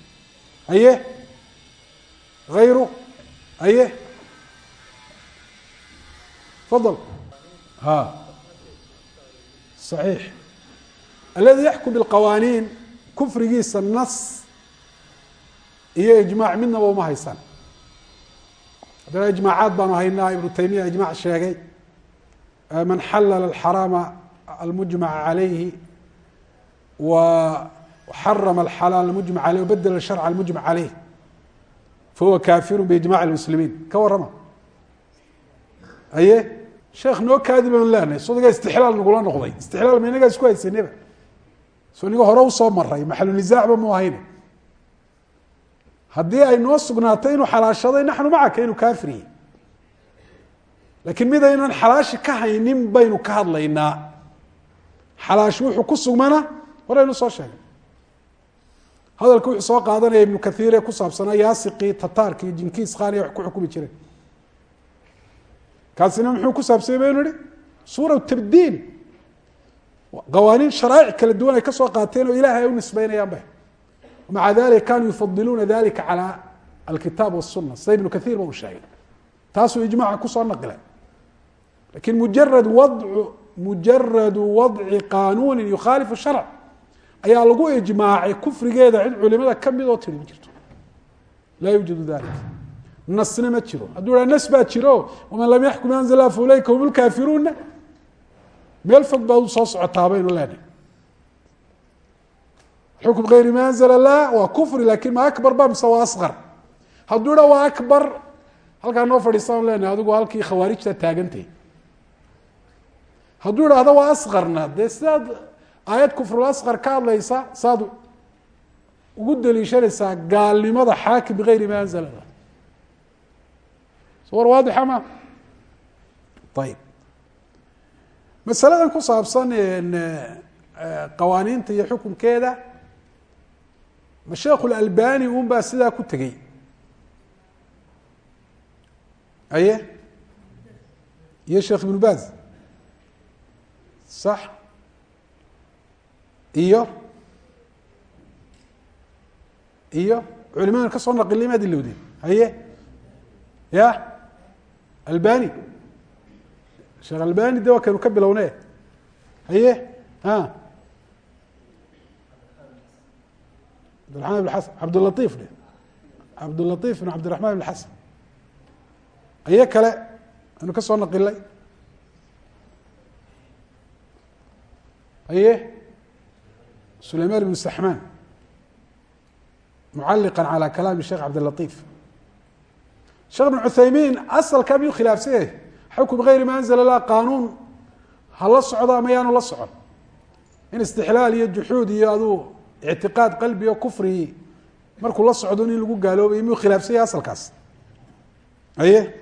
[SPEAKER 1] haye ayru haye fadal ha صaxiix aladi yaxkum biاlqawaaniin kufrigiisa nas iyo ijmac midnaba uma haysaan haddana ijmaacaad baanu haynaa ibnu taymiya ijmac sheegay man xalala alxaraama almujmaca calayhi wa xarama alxalaal almujmac aleyh wabedela sharca almujmac caleyh fahuwa kaafiru biijmac lmuslimiin ka warrama. Aye sheekh noo kaadi baan leenahay sodiga istixlaal nagula noqday. Istixlaal ma inagaa isku haysaneba so niga hore u soo maray maxalu nisaacba mu ahayne haddii ay noo sugnaatay inuu xalaashaday naxnu macaka inuu kaafiriye lakiin mid aynan xalaashi ka haynin baynu ka hadlaynaa. Xalaashi wuxuu ku sugmana horeynu soo sheegay. Hadalka wuxuu soo qaadanaya ibnu kathiir ee ku saabsanaa yaasiqii tataarki iyo jinkiis khan iyo wax ku xukumi jireen kaasina muxuu ku saabsanyay baynu ihi suura tabdiil. Qawaaniin sharaa'ic kala duwan ay ka soo qaateen oo ilahay ay u nisbeynayaan ba maca dalika kanuu yufadiluuna dalika calى alkitaab wالsuna sida ibnu kathiir ba uu sheegay taasuu ijmaca kusoo naqilay lakin mujarad wadcu mujaradu wadci qanuuni yukhaalifu sharc ayaa lagu ijmaacay kufrigeeda cid culimada kamid oo tiri ma jirto laa yuujadu dalik nasna ma jiro hadduu ha nas baa jiro waman lam yaxkum anzl fa ulayka hum lkaafiruuna meel fog baa u soo socotaa baynu leenahay xukm gayri ma anzl lah waa kufri laakiin ma akbar ba mise waa asqar hadduu dha waa akbar halkaa noo fadhiistaan leenahay adigu halkii khawaarijta taagantay. Hadduu idhaahdo waa asqarna dee sidaad aayad kufrulasqar ka hadlaysa saad ugu daliishanaysaa gaalnimada xaakim bigayri ma anzla lah war waadixa ma ayib masaladan ku saabsan qawaaniinta iyo xukunkeeda ma sheekhu lalbani un baa sidaa ku tegey. Aye iyo sheekh ibnu baz. Sax. Iyo? Iyo? Culimadan ka soo naqilay maad ilowdeen haye ya albani. Sheekh albani de waa kaynu ka bilowne haye a bdman bn asan cabdulaif dhe cabdulaif bn cabdiraxman bn xasan iyo kale aynu ka soo naqilay aye sulayman bn saxmaan mucaliqa calى kalaami sheekh cabdilaiif sheekh bn cuthaymiin asalkaa miyuu khilaafsanyah xukm gayri ma anzla lah qanuun ha la socdo ama yaanu la socon in istixlaal iyo juxuud iyo aduu ictiqaad qalbi o kufri markuu la socdo in lagu gaaloobay miyuu khilaafsan yahay asalkaas. Aye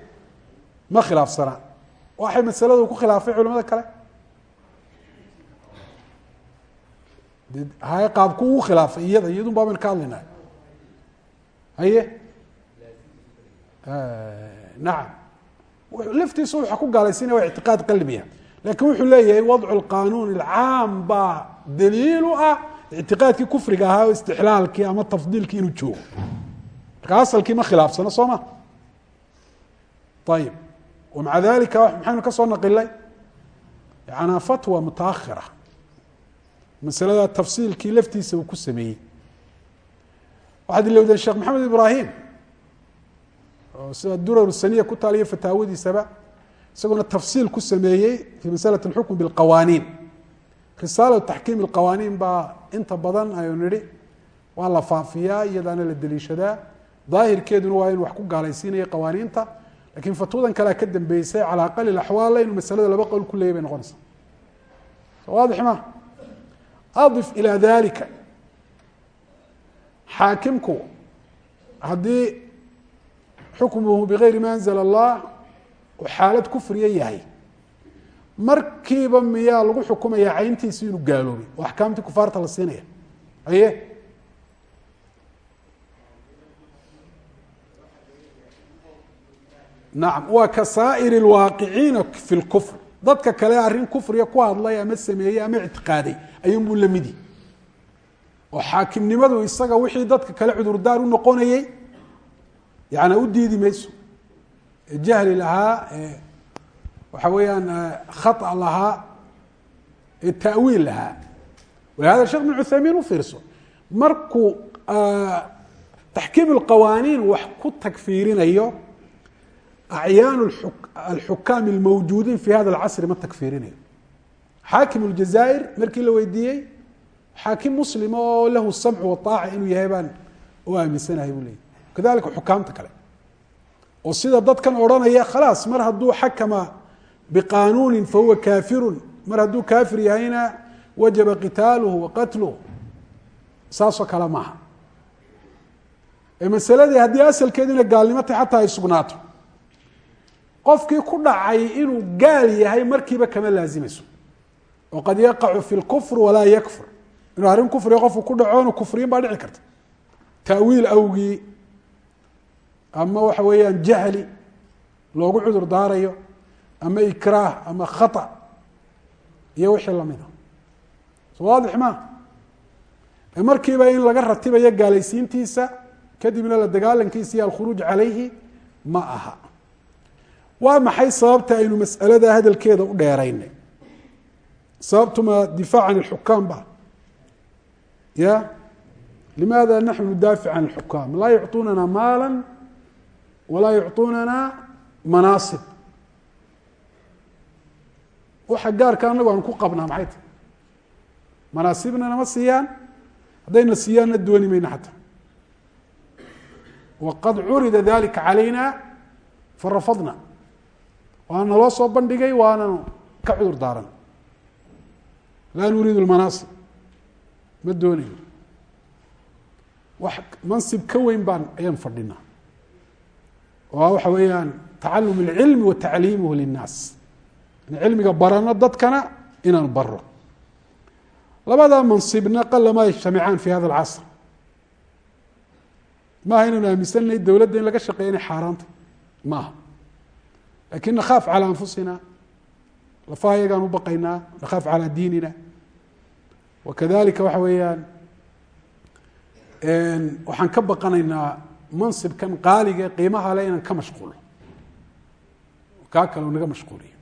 [SPEAKER 1] ma khilaafsana. Waxay masaladu ku khilaafay culimada kale. De haye qaabku ugu khilaafay iyada iyadun baa baynu ka hadlaynaa haye nacam laftiisu waxa ku gaalaysiinaya waa ictiqaad qalbiya laakiin wuxuu leeyahay wadcu اlqanuun اlcaam baa daliil u ah ictiqaadkii kufriga ahaa o istixlaalkii ama tafdiilkii inuu joogo marka asalkii ma khilaafsano soo ma ayib wamaca dalika maxaynu ka soo naqilay yanaa fatwa mutaakhira masalada tafsiilkii laftiisa uu ku sameeyey waxaad ilowdeen sheekh maxamed ibrahim oo sida durar saniya ku taaliyo fataawadiisaba isaguna tafsiil ku sameeyey fi masalaة اxukm bاlqawaaniin risaala taxkiim اlqawaaniin baa inta badan ayuu nidhi waa la faafiyaa iyadaana la deliishadaa. Daahirkeeduna waa inu wax ku gaalaysiinaya qawaaniinta lakiin fatwadan kalea ka dambeysay calaa aqali axwaal inuu masalada laba qowl ku leeyay bay noqonaysaa. Waadix ma adif ilaa dalika xaakimku haddii xukmuhu bigayri ma anzla اllah xaalad kufriya yahay markiiba miyaa lagu xukumaya cayntiisi inuu gaaloobay oo axkaamtii kufaarta la siinaya. Aye nacam waa ka saa'ir اlwaaqiciina fi اlkufr dadka kale arrin kufriga ku hadlay ama sameeyey ama ictiqaaday ayuunbuu la midi. Oo xaakimnimadu isaga wixii dadka kale cudurdaar u noqonayey yana u diidi mayso. Jahli lahaa waxa weeyaan khaطأ lahaa ta'wiil lahaa walihada shekh بن cuthaymiin u fiirso markuu taxkiim الqawaaniin wax ku tagfiirinayo acyaan alxukaam اlmawjuudiin fi hada اlcasri ma tagfiirinayo xaakim اljazaa'ir markii la weydiiyey xaakim muslima oo lahu samcu waaaca inuu yahay baan u aaminsanahay buu leeyay kadalika xukaamta kale oo sida dadkan odhanaya khalaas mar hadduu xakama biqanuuni fahuwa kaafirun. Mar hadduu kaafir yahayna wajaba qitaaluhu wa qatluhu. Saasoo kale maaha masaladii haddii asalkeeduna gaalnimo tahy xataa ay sugnaato. Qofkii ku dhacay inuu gaal yahay markiiba kama laazimayso oo qad yaqacu fi lkufr walaa yakfur. Inuu arrin kufriga qofku ku dhaco inu kufriyin baa dhici karta. Ta'wiil awgii ama waxa weeyaan jahli loogu cudur ama ikraah ama khata iyo wixii lamida so waadix ma markiiba in laga ratibayo gaalaysiintiisa kadibna la dagaalankiisa iyo alkhuruuj calayhi ma aha waa maxay sababta aynu mas'alada hadalkeeda u dheeraynay sababtuma difaac can اlxukaam ba ya limaada naxnu nudaafic can اlxukaam laa yucطunana maala walaa yucطunana manaasib waxa gaarka anagu aan ku qabnaa maxay tahy manaasibna nama siiyaan haddayna siiyaanna dooni mayna xataa. Waqad curida dalika calayna farafadna waana naloo soo bandhigay waana ka cudur daaran. Laa nuriidu lmanaasib ma doonayo wax mansib ka weyn baan ayaan fadhinaa. Oo waxa weeyaan tacalum اlcilmi wa tacliimuhu linnaas. in cilmiga barano dadkana inaan baro labadaa mansibna qalama yajtamicaan fi hada alcasr. Maaha inaanu aaminsanahay dowladda in laga shaqeeya inay xaaraanta. Maaha laakiin nakhaaf calaa anfusina lafaha yagaan u baqaynaa nakhaaf calaa diinina. Wakadalika waxa weeyaan waxaan ka baqanaynaa mansibkan qaaliga qiimaha le inaan ka mashquulo. Kaa kale naga mashquuliyo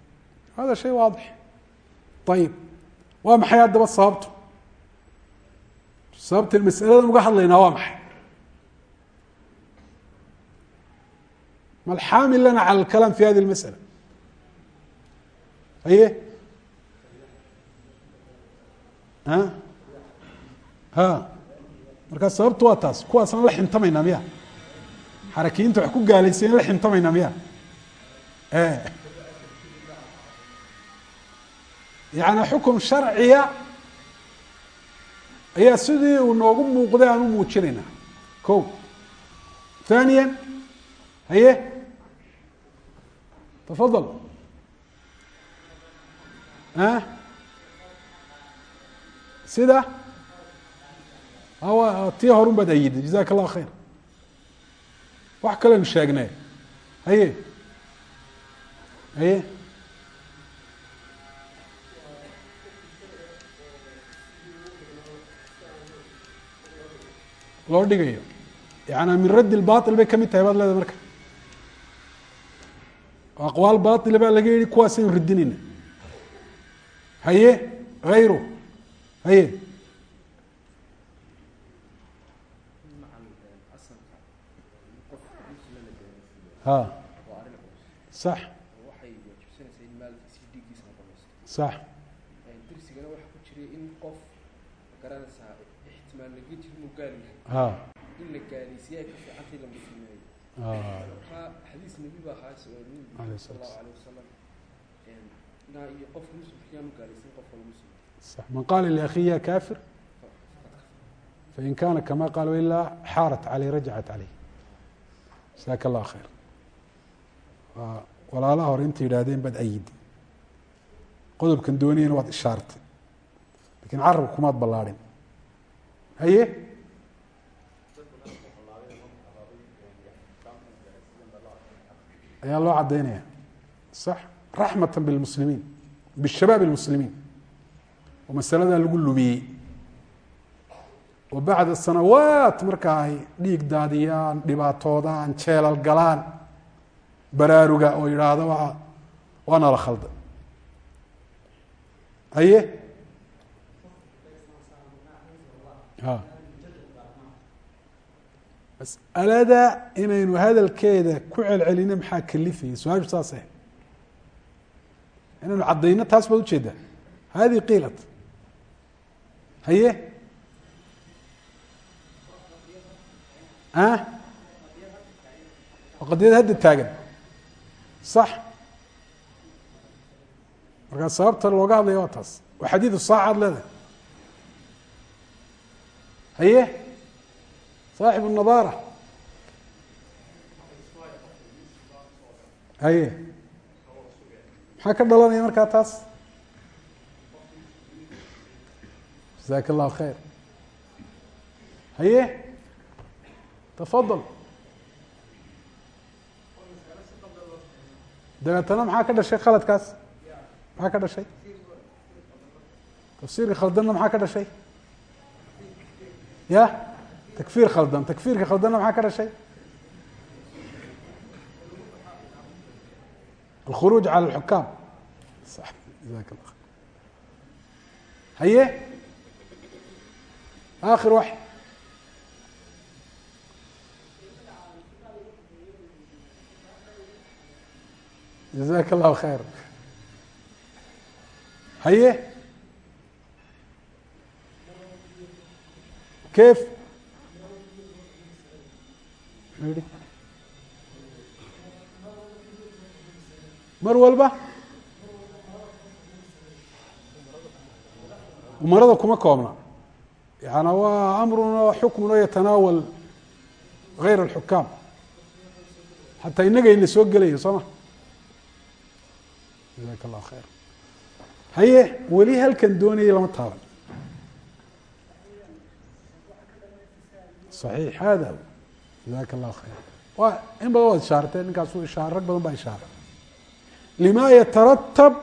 [SPEAKER 1] hada shay waadix ayib waa maxay haddaba sababtu sababtan masaladan uga hadlaynaa waa maxay ma alxaamil lana calى اlkalaam fi hadi اlmasأala aye a ha markaa sababtu waa taas kuwaasna la ximtamaynaa miya xarakiyiinta wax ku gaalaysayen la ximtamaynaa miya yani xukum sharciya ayaa sidii uu noogu muuqday aan u muujinaynaa ko ثaaniya haye. Tafadal. Sida? Tii horun baad ayiday jazak اllah khayr. Wax kalenu sheegnay. Haye. Haye loo dhigayo. Yaani min raddi lbail bay ka mid tahay baad leedahay marka. Aqwaal baila baa laga yihi kuwaasaynu radinayna haye hayru haye. Ha. Sax. Sax
[SPEAKER 2] darsigana waxaa ku jiray in qof garanaysaa ixtimaal laga jiro inuu gaal yahay
[SPEAKER 1] ha
[SPEAKER 2] in la gaalaysiya ay ka fiicantay la muslimeeyo marka xadiis nebi baa ahaa
[SPEAKER 1] Alayhi
[SPEAKER 2] sal
[SPEAKER 1] salaatu
[SPEAKER 2] allahu alayh wasalam naa iyo qofka muslimka yaanu gaalaysin qofka la muslim
[SPEAKER 1] صح من قال لأخيه يا كافر فإن كان كما قال وإلا حارت عليه رجعت عليه جزاك الله خير walaalaha hore inta yidhaahdeen baad ayidi qodobkan dooniyana waad ishaartay lakin carabka kumaad ballaadhin haye ayaa loo cadaynaya sax raxmata bilmuslimiin bishabaab اlmuslimiin oo masaladaa lagu lumiyey. Oo bacda sanawaat markaa ay dhiig daadiyaan dhibaatoodaan jeelal galaan baraaruga oo yidhaahdo waa nala khalda. Haye? Mas'alada inaynu hadalkeeda ku celcelino maxaa kalifaya? Su'aashu saas ah inaynu caddayno taas baad u jeedaa hadi qiilat haye? Qadiyad hadda taagan. Sax. Markaa sababta looga hadlaya waa taas. Waa xadiidu saacaad leedahay haye saaxibu nadaara haye maxaa ka dhalanaya markaa taas jazaak allahu khayr haye tafadal dabeetana maxaa ka dhashay khaladkaas maxaa ka dhashay tafsiirka khaldanna maxaa ka dhashay ya takfiir khaldan takfiirka khaldanna maxaa ka dhashay alkhuruuj cala alxukaam sax jazaak allah khayr haye akhir wax jazaak allahu khayr haye kef yihi mar walba? Umarada kuma koobna. Yani waa amrun xukmun oo yatanaawal gayr alxukaam xataa inagayna soo gelayo soo ma? Jazaak allahu khayr. Haye weli halkan doonayay lama taaban. صaxiix hada jazaak allahu khayr wa in badan waad ishaartee ninkaas u ishaar rag badan baa ishaaray lima yataratab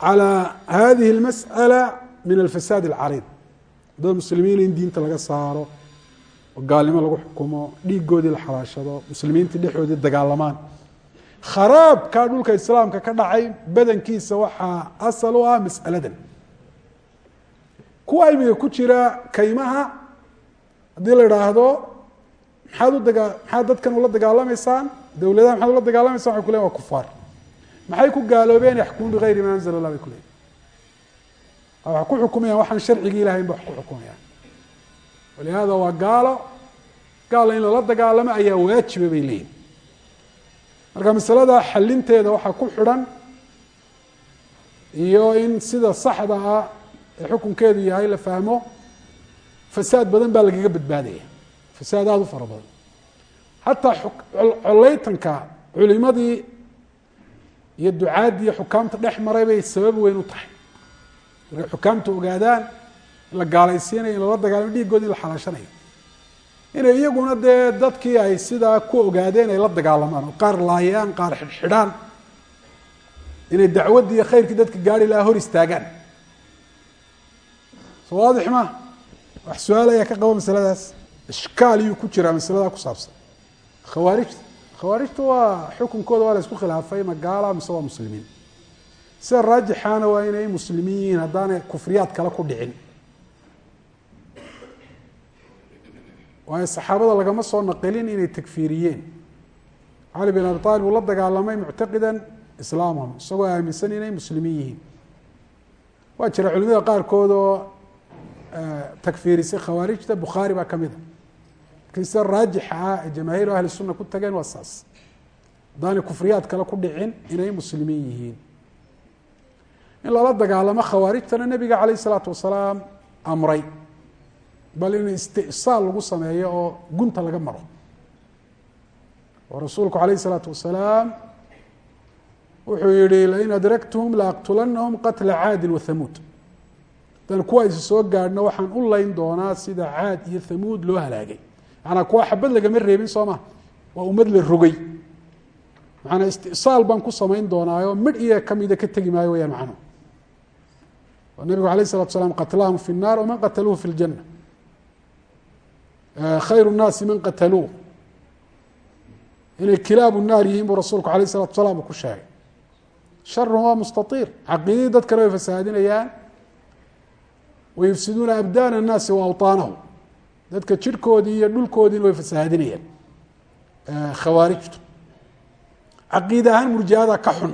[SPEAKER 1] calى hadihi اlmasأala min alfasaad اlcariid dad muslimiin in diinta laga saaro oo gaalnimo lagu xukumo dhiigoodii la xalaashado muslimiinta dhexoodii dagaalamaan kharaabkaa dhulka islaamka ka dhacay badankiisa waxaa asal u ah mas'aladan kuwa imiga ku jira kaymaha haddii la idhaahdo maxaad u dagaa maxaad dadkan ula dagaalamaysaan? Dowladaha maxaad ula dagaalamaysaan? Waxay ku leyin wa kufaar maxay ku gaaloobeen? Yaxkumun bigayri ma anzala allah bay ku leeyiin wax ku xukumayaan waxaan sharcigii ilahayn ba wax ku xukumayaan walihaada waa gaalo. Gaala in lala dagaalamo ayaa waajiba bay leeyihiin marka masalada xalinteeda waxaa ku xidhan iyo in sida saxda ah ee xukunkeedu yahay la fahmo fasaad badan baa lagaga badbaadaya. Fasaad aada u fara badan. Xataa coleytanka culimadii iyo ducaaddii iyo xukaamta dhex maray bay sabab weyn u tahay. Markay xukaamta ogaadaan in la gaalaysiinayo in lala dagaalamo dhiigoodi in la xalaashanayo inay iyaguna dee dadkii ay sidaa ku ogaadeen ay la dagaalamaan oo qaar laayaan qaar xidhxidhaan inay dacwaddii iyo khayrkii dadka gaari lahaa hor istaagaan. So waadix ma wax su'aal ayaa ka qaba masaladaas. Ishkaal iyuu ku jiraa masaladaa ku saabsan. Khawaarijta. Khawaarijta waa xukunkooda waa la isku khilaafay ma gaala mise waa muslimiin. Sida raajixaana waa inay muslimiin yihiin haddaanay kufriyaad kale ku dhicin. Waayo saxaabada lagama soo naqilin inay takfiiriyeen. Cali bin abi aalib uu la dagaalamay muctaqidan islaamahum isagoo aaminsan inay muslimiin yihiin. Waa jira culimada qaarkood oo takfiirisay khawaarijta bukhaari baa ka mid a laakiin sida raajixa ah ee jamaahiiru ahli sunna ku tageen waa saas haddaanay kufriyaad kale ku dhicin inay muslimiin yihiin in lala dagaalamo khawaarijtana nebiga calayh isalaatu wasalaam amray bal in istisaal lagu sameeyo oo gunta laga maro oo rasuulku calayh isalaatu wasalaam wuxuu yihi lain adraktuhum laaqtulanahum qatla caadin wa hamuud haddaan kuwa is soo gaadhno waxaan u layn doonaa sida caad iyo hamuud loo halaagay macanaa kuwa xabad lagama reebin soo ma waa ummad la rogay macanaa istisaal baan ku samayn doonaayo midh iya kamida ka tegi maayo wayaan macnuhu oo nebigu alayh isalatu salaam qatlahum fi الnar waman qataluuhu fi اljana khayru الnaasi man qataluuh inay kilaabu naar yihiin buu rasuulku alayh الsalatu salaam ku sheegay sharuhum waa mustaiir caqiidadii dadkana way fasahaadinayaan wayufsiduuna abdaana الnaasi wa awطaanahum dadka jirhkoodii iyo dhulkoodiina way fasahaadinayaan khawaarijtu caqiid ahaan murjiada ka xun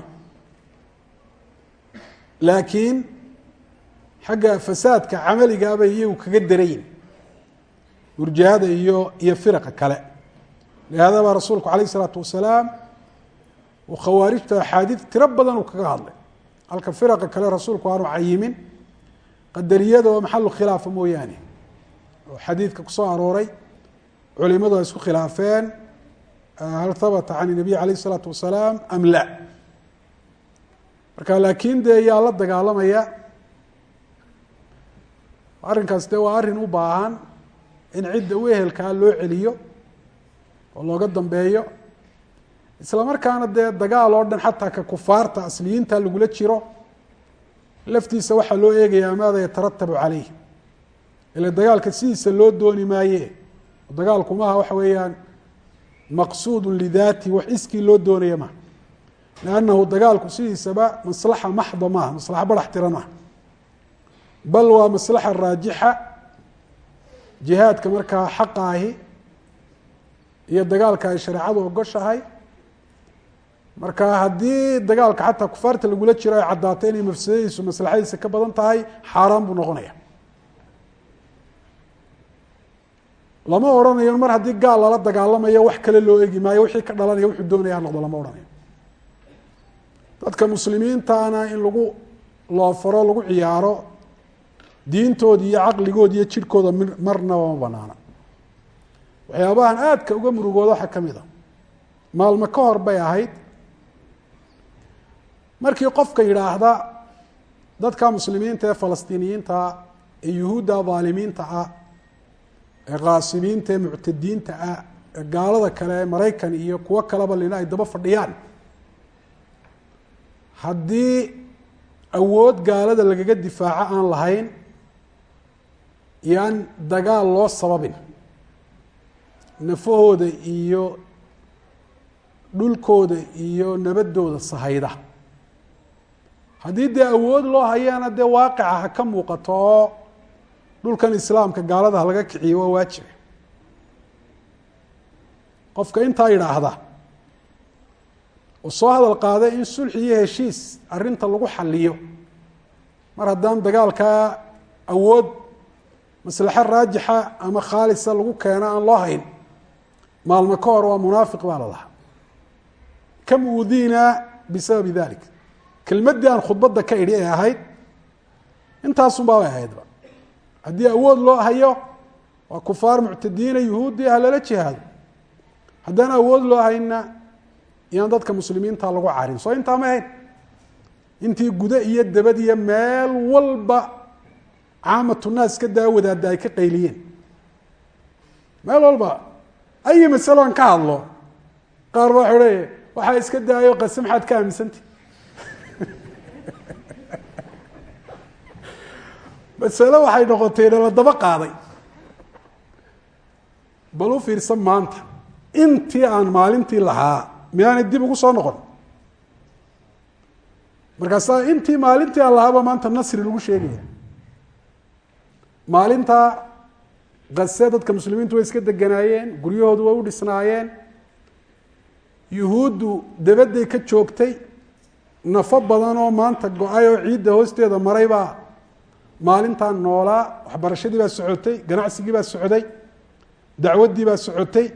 [SPEAKER 1] laakiin xagga fasaadka camaligaabay iyagu kaga darayin murjihada iyo iyo firaqa kale lihaada baa rasuulku alayh isalaatu wasalaam uu khawaarijta axaadiid tiro badan uu kaga hadlay halka firaqa kale rasuulku aanu cayimin qadariyada oo maxalu khilaafa mooyaane oo xadiidka ku soo arooray culimadu ay isku khilaafeen hal habata can nabiy alayh isalaatu wasalaam am la? Marka laakiin dee yaa la dagaalamaya. Arrinkaas dee waa arrin u baahan in cidda u ehelkaa loo celiyo oo looga dambeeyo. Isla markaana dee dagaal oo dhan xataa ka kufaarta asliyiinta lagula jiro laftiisa waxaa loo eegayaa maada yataratabu caleyh ile dagaalka sidiisa loo dooni maaye. Dagaalku maaha waxa weeyaan maqsuudu lidaati wax iskii loo doonaya maha lannahu dagaalku sidiisaba maslaxa maxda maaha maslaxa barax tira maaha bal waa maslaxa raajixa jihaadka markaa xaqa ahi iyo dagaalka ay shareecadu ogoshahay marka haddii dagaalka xataa kufaarta lagula jiro ay caddaato inay mafsadadiisu maslaxadiisa ka badan tahay xaaraan buu noqonaya. Lama odhanayo mar haddii gaal lala dagaalamayo wax kale loo egi maayo wixii ka dhalanaya wuxuu doonaya ha noqdo lama odhanayo. Dadka muslimiintaana in lagu loofaro lagu ciyaaro diintooda iyo caqligooda iyo jirhkooda mi marnaba ma banaana. Waxyaabahan aadka uga murugooda waxaa ka mid a. Maalmo ka hor bay ahayd markii qofka yidhaahda dadka muslimiinta ee falastiiniyiinta ee yuhuudda dhaalimiinta ah ee kaasibiinta ee muctadiinta ah ee gaalada kale ee maraykan iyo kuwo kaleba lina ay daba fadhiyaan. Haddii awood gaalada lagaga difaaco aan lahayn iyo aan dagaal loo sababin. Nafahooda iyo dhulkooda iyo nabadooda sahayda haddii dee awood loo hayaana dee waaqica ha ka muuqato oo dhulkan islaamka gaalada ha laga kiciyo waa waajiba qofka intaa yidhaahda oo soo hadal qaada in sulxi iyo heshiis arrinta lagu xaliyo mar haddaan dagaalkaa awood maslaxo raajixa ama khaalisa lagu keeno aan loo hayn maalmo ka hor waa munaafiq baa la lahaa. Kam udiina bisababi dalik kelmaddii aan khudbadda ka idhi ee ahayd intaasun baabay ahaydba. Haddii awood loo hayo waa kufaar muctadiina yuhuudi ha lala jihaado. Haddaan awood loo hayna inaan dadka muslimiinta lagu carin. Soo intaa ma ahayn. Intii gudo iyo dabad iyo meel walba caamatu naas ka daa wadaada ay ka qayliyeen. Meel walba ayi masalo aan ka hadlo. Qaar ba waxa leeya waxaa iska daayo qase maxaad ka aaminsanti masalo waxay noqotay nala daba qaaday. Bal u fiirsan maanta intii aan maalintii lahaa miyaanay dib ugu soo noqon? Markaasaa intii maalintii aan lahaaba maanta nasri lagu sheegaya. Maalinta qase dadka muslimiintu way iska deganaayeen guryahoodu way u dhisnaayeen. Yuhuuddu dabadday ka joogtay nafo badan oo maanta go'ay oo ciidda hoosteeda maray baa maalintaan noolaa waxbarashadii baa socotay ganacsigii baa socday dacwaddii baa socotay.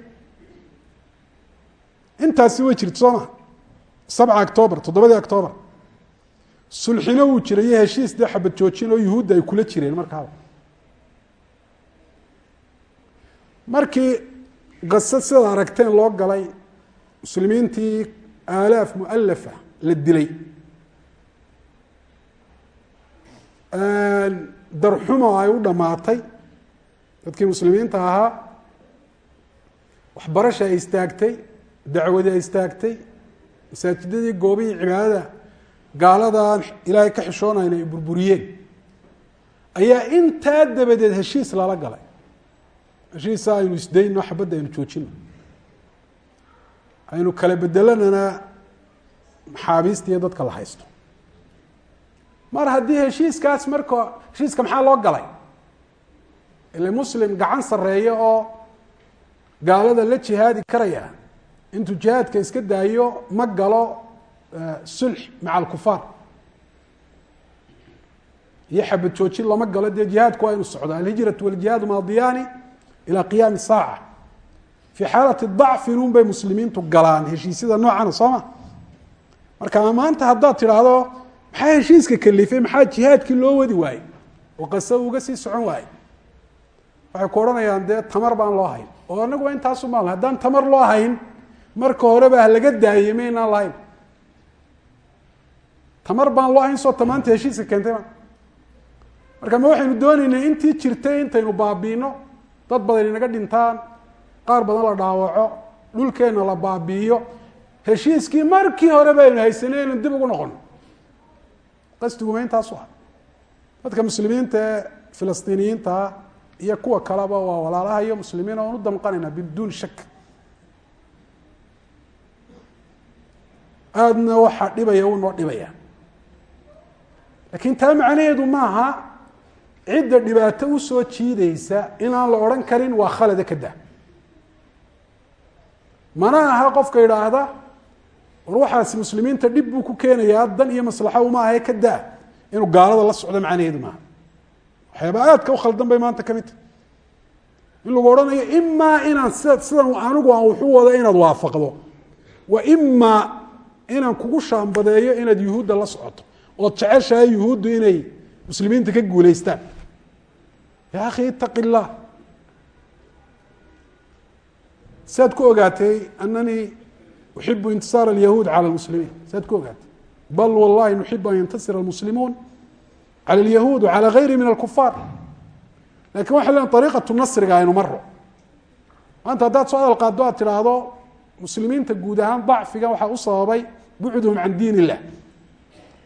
[SPEAKER 1] Intaasi way jirta soo ma? Sabca octoobar toddobadii octoobar sulxino wuu jiray iyo heshiis dee xabad joojin oo yuhuudda ay kula jireen markaaba markii qase sidaad aragteen loo galay muslimiintii aalaaf mualafa la dilay darxumo ay u dhammaatay dadkii muslimiinta ahaa waxbarasha ay istaagtay dacwadi ay istaagtay masaajidadii goobihii cibaadada gaaladan ilaahay ka xishoonayna ay burburiyeen. Ayaa intaa dabadeed heshiis lala galay. Heshiisa aynu isdayno xabadda aynu joojino aynu kala bedelanana maxaabiista iyo dadka la haysto mar haddii heshiiskaas marka heshiiska maxaa loo galay? Ile muslim gacan sarreeya oo gaalada la jihaadi karaya. Intuu jihaadka iska daayo ma galo sulx maca alkufaar. Iyo xabad joojin lama galo dee jihaadku waa inu socdo. Alhijratu waljihaadu maadiyaani ilaa qiyaami saaca. Fii xaalati dacfinun bay muslimiintu galaan heshiisyada noocana soo ma? Marka maanta haddaad tidhaahdo maxaa heshiiska kalifay maxaa jihaadkii loo wadi waayey? Oo qase uga sii socon waayey. Waxay ku odhanayaan dee tamar baan loo hayn. Oo anaguba intaasu maal. Haddaan tamar loo hayn marka horeba halaga daayey ma lahayn. Tamar baan loo hayn soo tamaanta heshiiska keentay ma. Marka ma waxaynu doonaynay intii jirtay intaynu baabiino dad badan inaga dhintaan qaar badan la dhaawaco dhulkeenna la baabiiyo. Heshiiskii markii hore baynu haysanay aynu dib ugu noqono qasdiguma intaasu ah dadka muslimiinta ee filistiiniyiinta iyo kuwa kaleba waa walaalaha iyo muslimiin oan u damqanayna biduuni shak. Aadna waxaa dhibaya uu noo dhibaya. Laakiin taa macnaheedu maaha cidda dhibaato u soo jiideysa inaan la odhan karin waa khalada ka daa. Mana aha qofka idhaahda war waxaasi muslimiinta dhib buu ku keenayaa dan iyo maslaxo uma ahe ka daa. Inuu gaalada la socdo macnaheedu maaha. Waxyaaba aadka u khaldan bay maanta ka mid tahay. In lagu odhanayo imaa inaan sida sidan anigu aan wuxu wado inaad waafaqdo. Wa imaa inaan kugu shaambadeeyo inaad yuhuudda la socoto. Ood jeceshahay yuhuuddu inay muslimiinta ka guuleystaan ya akhi itaqi illah saad ku ogaatay ananii uxibu intisaar alyahuud cala lmuslimiin saad ku ogaatay bal wallahi nuxibu an yantasira almuslimuun cala alyahuud wacala gayri min alkufaar laakiin waxay leeyn ariiqatu nasriga aynu maro maanta haddaad soo hadal qaado aad tidhaahdo muslimiinta guud ahaan dacfigan waxaa u sababay bucduhum can diin illah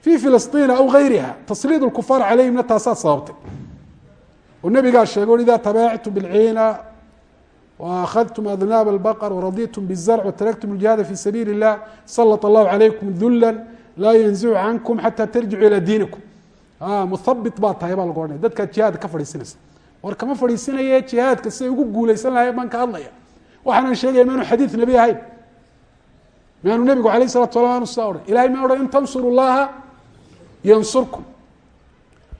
[SPEAKER 1] fii filistiina aw gayriha tasliid lkufaar calayhimna taasaad sababtay oo nabigaa sheegay o ida tabaactu bilciina waأkhadtum adnaab اlbaqr waraditum bالzarc wataraktum اljihaada fi sabiili الlah salط اllahu عalaykum dula laa yanzicu cankum xata tarjicu ilى diinikum muhabit baa tahay baa lagu ohanaya dadkaad jihaadka ka fadhiisinaysa war kama fadhiisinaye jihaadka siday ugu guuleysan lahay baan ka hadlaya waxaanan sheegaya maanu xadiid nebi ahayn miyaanu nebigu alayh الsalatu salam aanu sidaa odhan ilahay ma odhan in tansuru اllaha yansurkum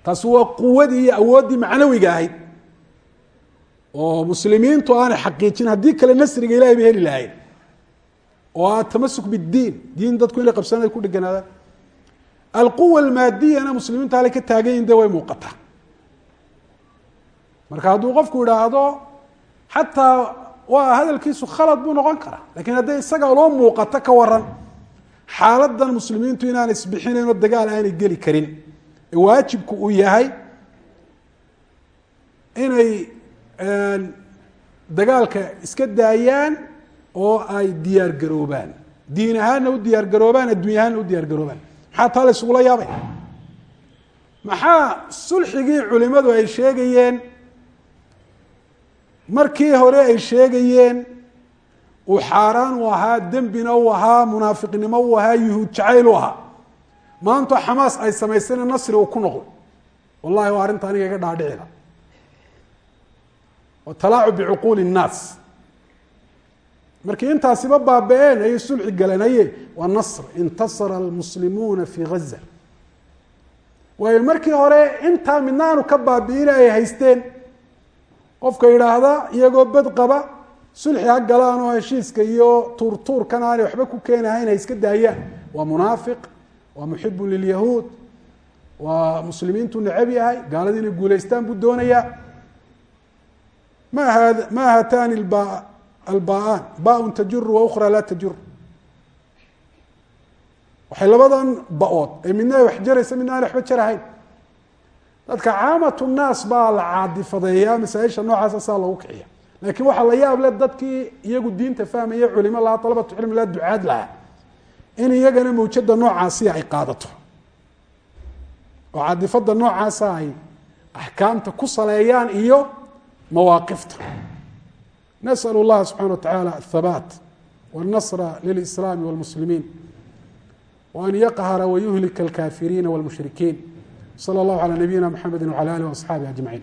[SPEAKER 1] taasi waa quwadii iyo awooddii macnawiga ahayd oo muslimiintu aanay xaqiijin haddii kale nasriga ilahay bay heli lahayn oo a tamasuk bidiin diin dadku inay qabsanay ku dheganaadaan. Alquwa almaadiyana muslimiintu halay ka taagayin de way muuqataa marka hadduu qofku idhaahdo xataa waa hadalkiisu khalad buu noqon karaa. Lakiin hadday isaga loo muuqato ka waran xaaladan muslimiintu inaanay isbixinayn oo dagaal aanay geli karin waajibku uu yahay inay dagaalka iska daayaan oo ay diyaar garoobaan. Diin ahaanna u diyaar garoobaan ahaanna u diyaar garoobaan. Maxaa taa la isugula yaabay? Maxaa sulxigii culimadu ay sheegayeen? Markii hore ay sheegayeen uu xaaraan u ahaa dembina u ahaa munaafiqnimo u ahaa yuhuud jacayl u ahaa. Maanta xamaas ay samaysana nasri uu ku noqdo wallahi waa arrinta aniga iga dhaadhicida talaacub bicuquuli الnaas markii intaasiba baaba-een ayay sulxi galanaye waa nasr intasara almuslimuuna fi gaza waayo markii hore intaa midna aanu ka baabi'ina ay haysteen. Qofka yidhaahda iyagoo bed qaba sulxi ha galaan oo heshiiska iyo tuurtuurkan aanay waxba ku keenahayn ha iska daayaan. Waa munaafiq waa muxibu lilyahuud waa muslimiintu necab yahay gaalada inay guulaystaan buu doonayaa ma ha ma hatani lba albaan baun tajuru wa ukra laa tajur waxay labadan ba'ood ee midna ay wax jaraysa midna aan waxba jarahayn. Dadka caamatu naas baa la caadifadeeyaa masaaisha noocaasa saa lagu kiciya laakiin waxaa la yaab le dadkii iyagu diinta fahmaya culimo lahaa alabatu cilmi laha ducaad lahaa in iyagana mawjada noocaasi ay qaadato. Oo caadifada noocaasa ay axkaamta ku saleeyaan iyo mawaaqifta nasأl اllaha subxana wa taعala aلthabaat wالnasra lilإslaami wاlmuslimiin وan yaqhara wayuhlika اlkafiriina wاlmushrikiin slى اllah عalى nabiyina mxamedi وعlى alih وaصxaabihi aجmaعin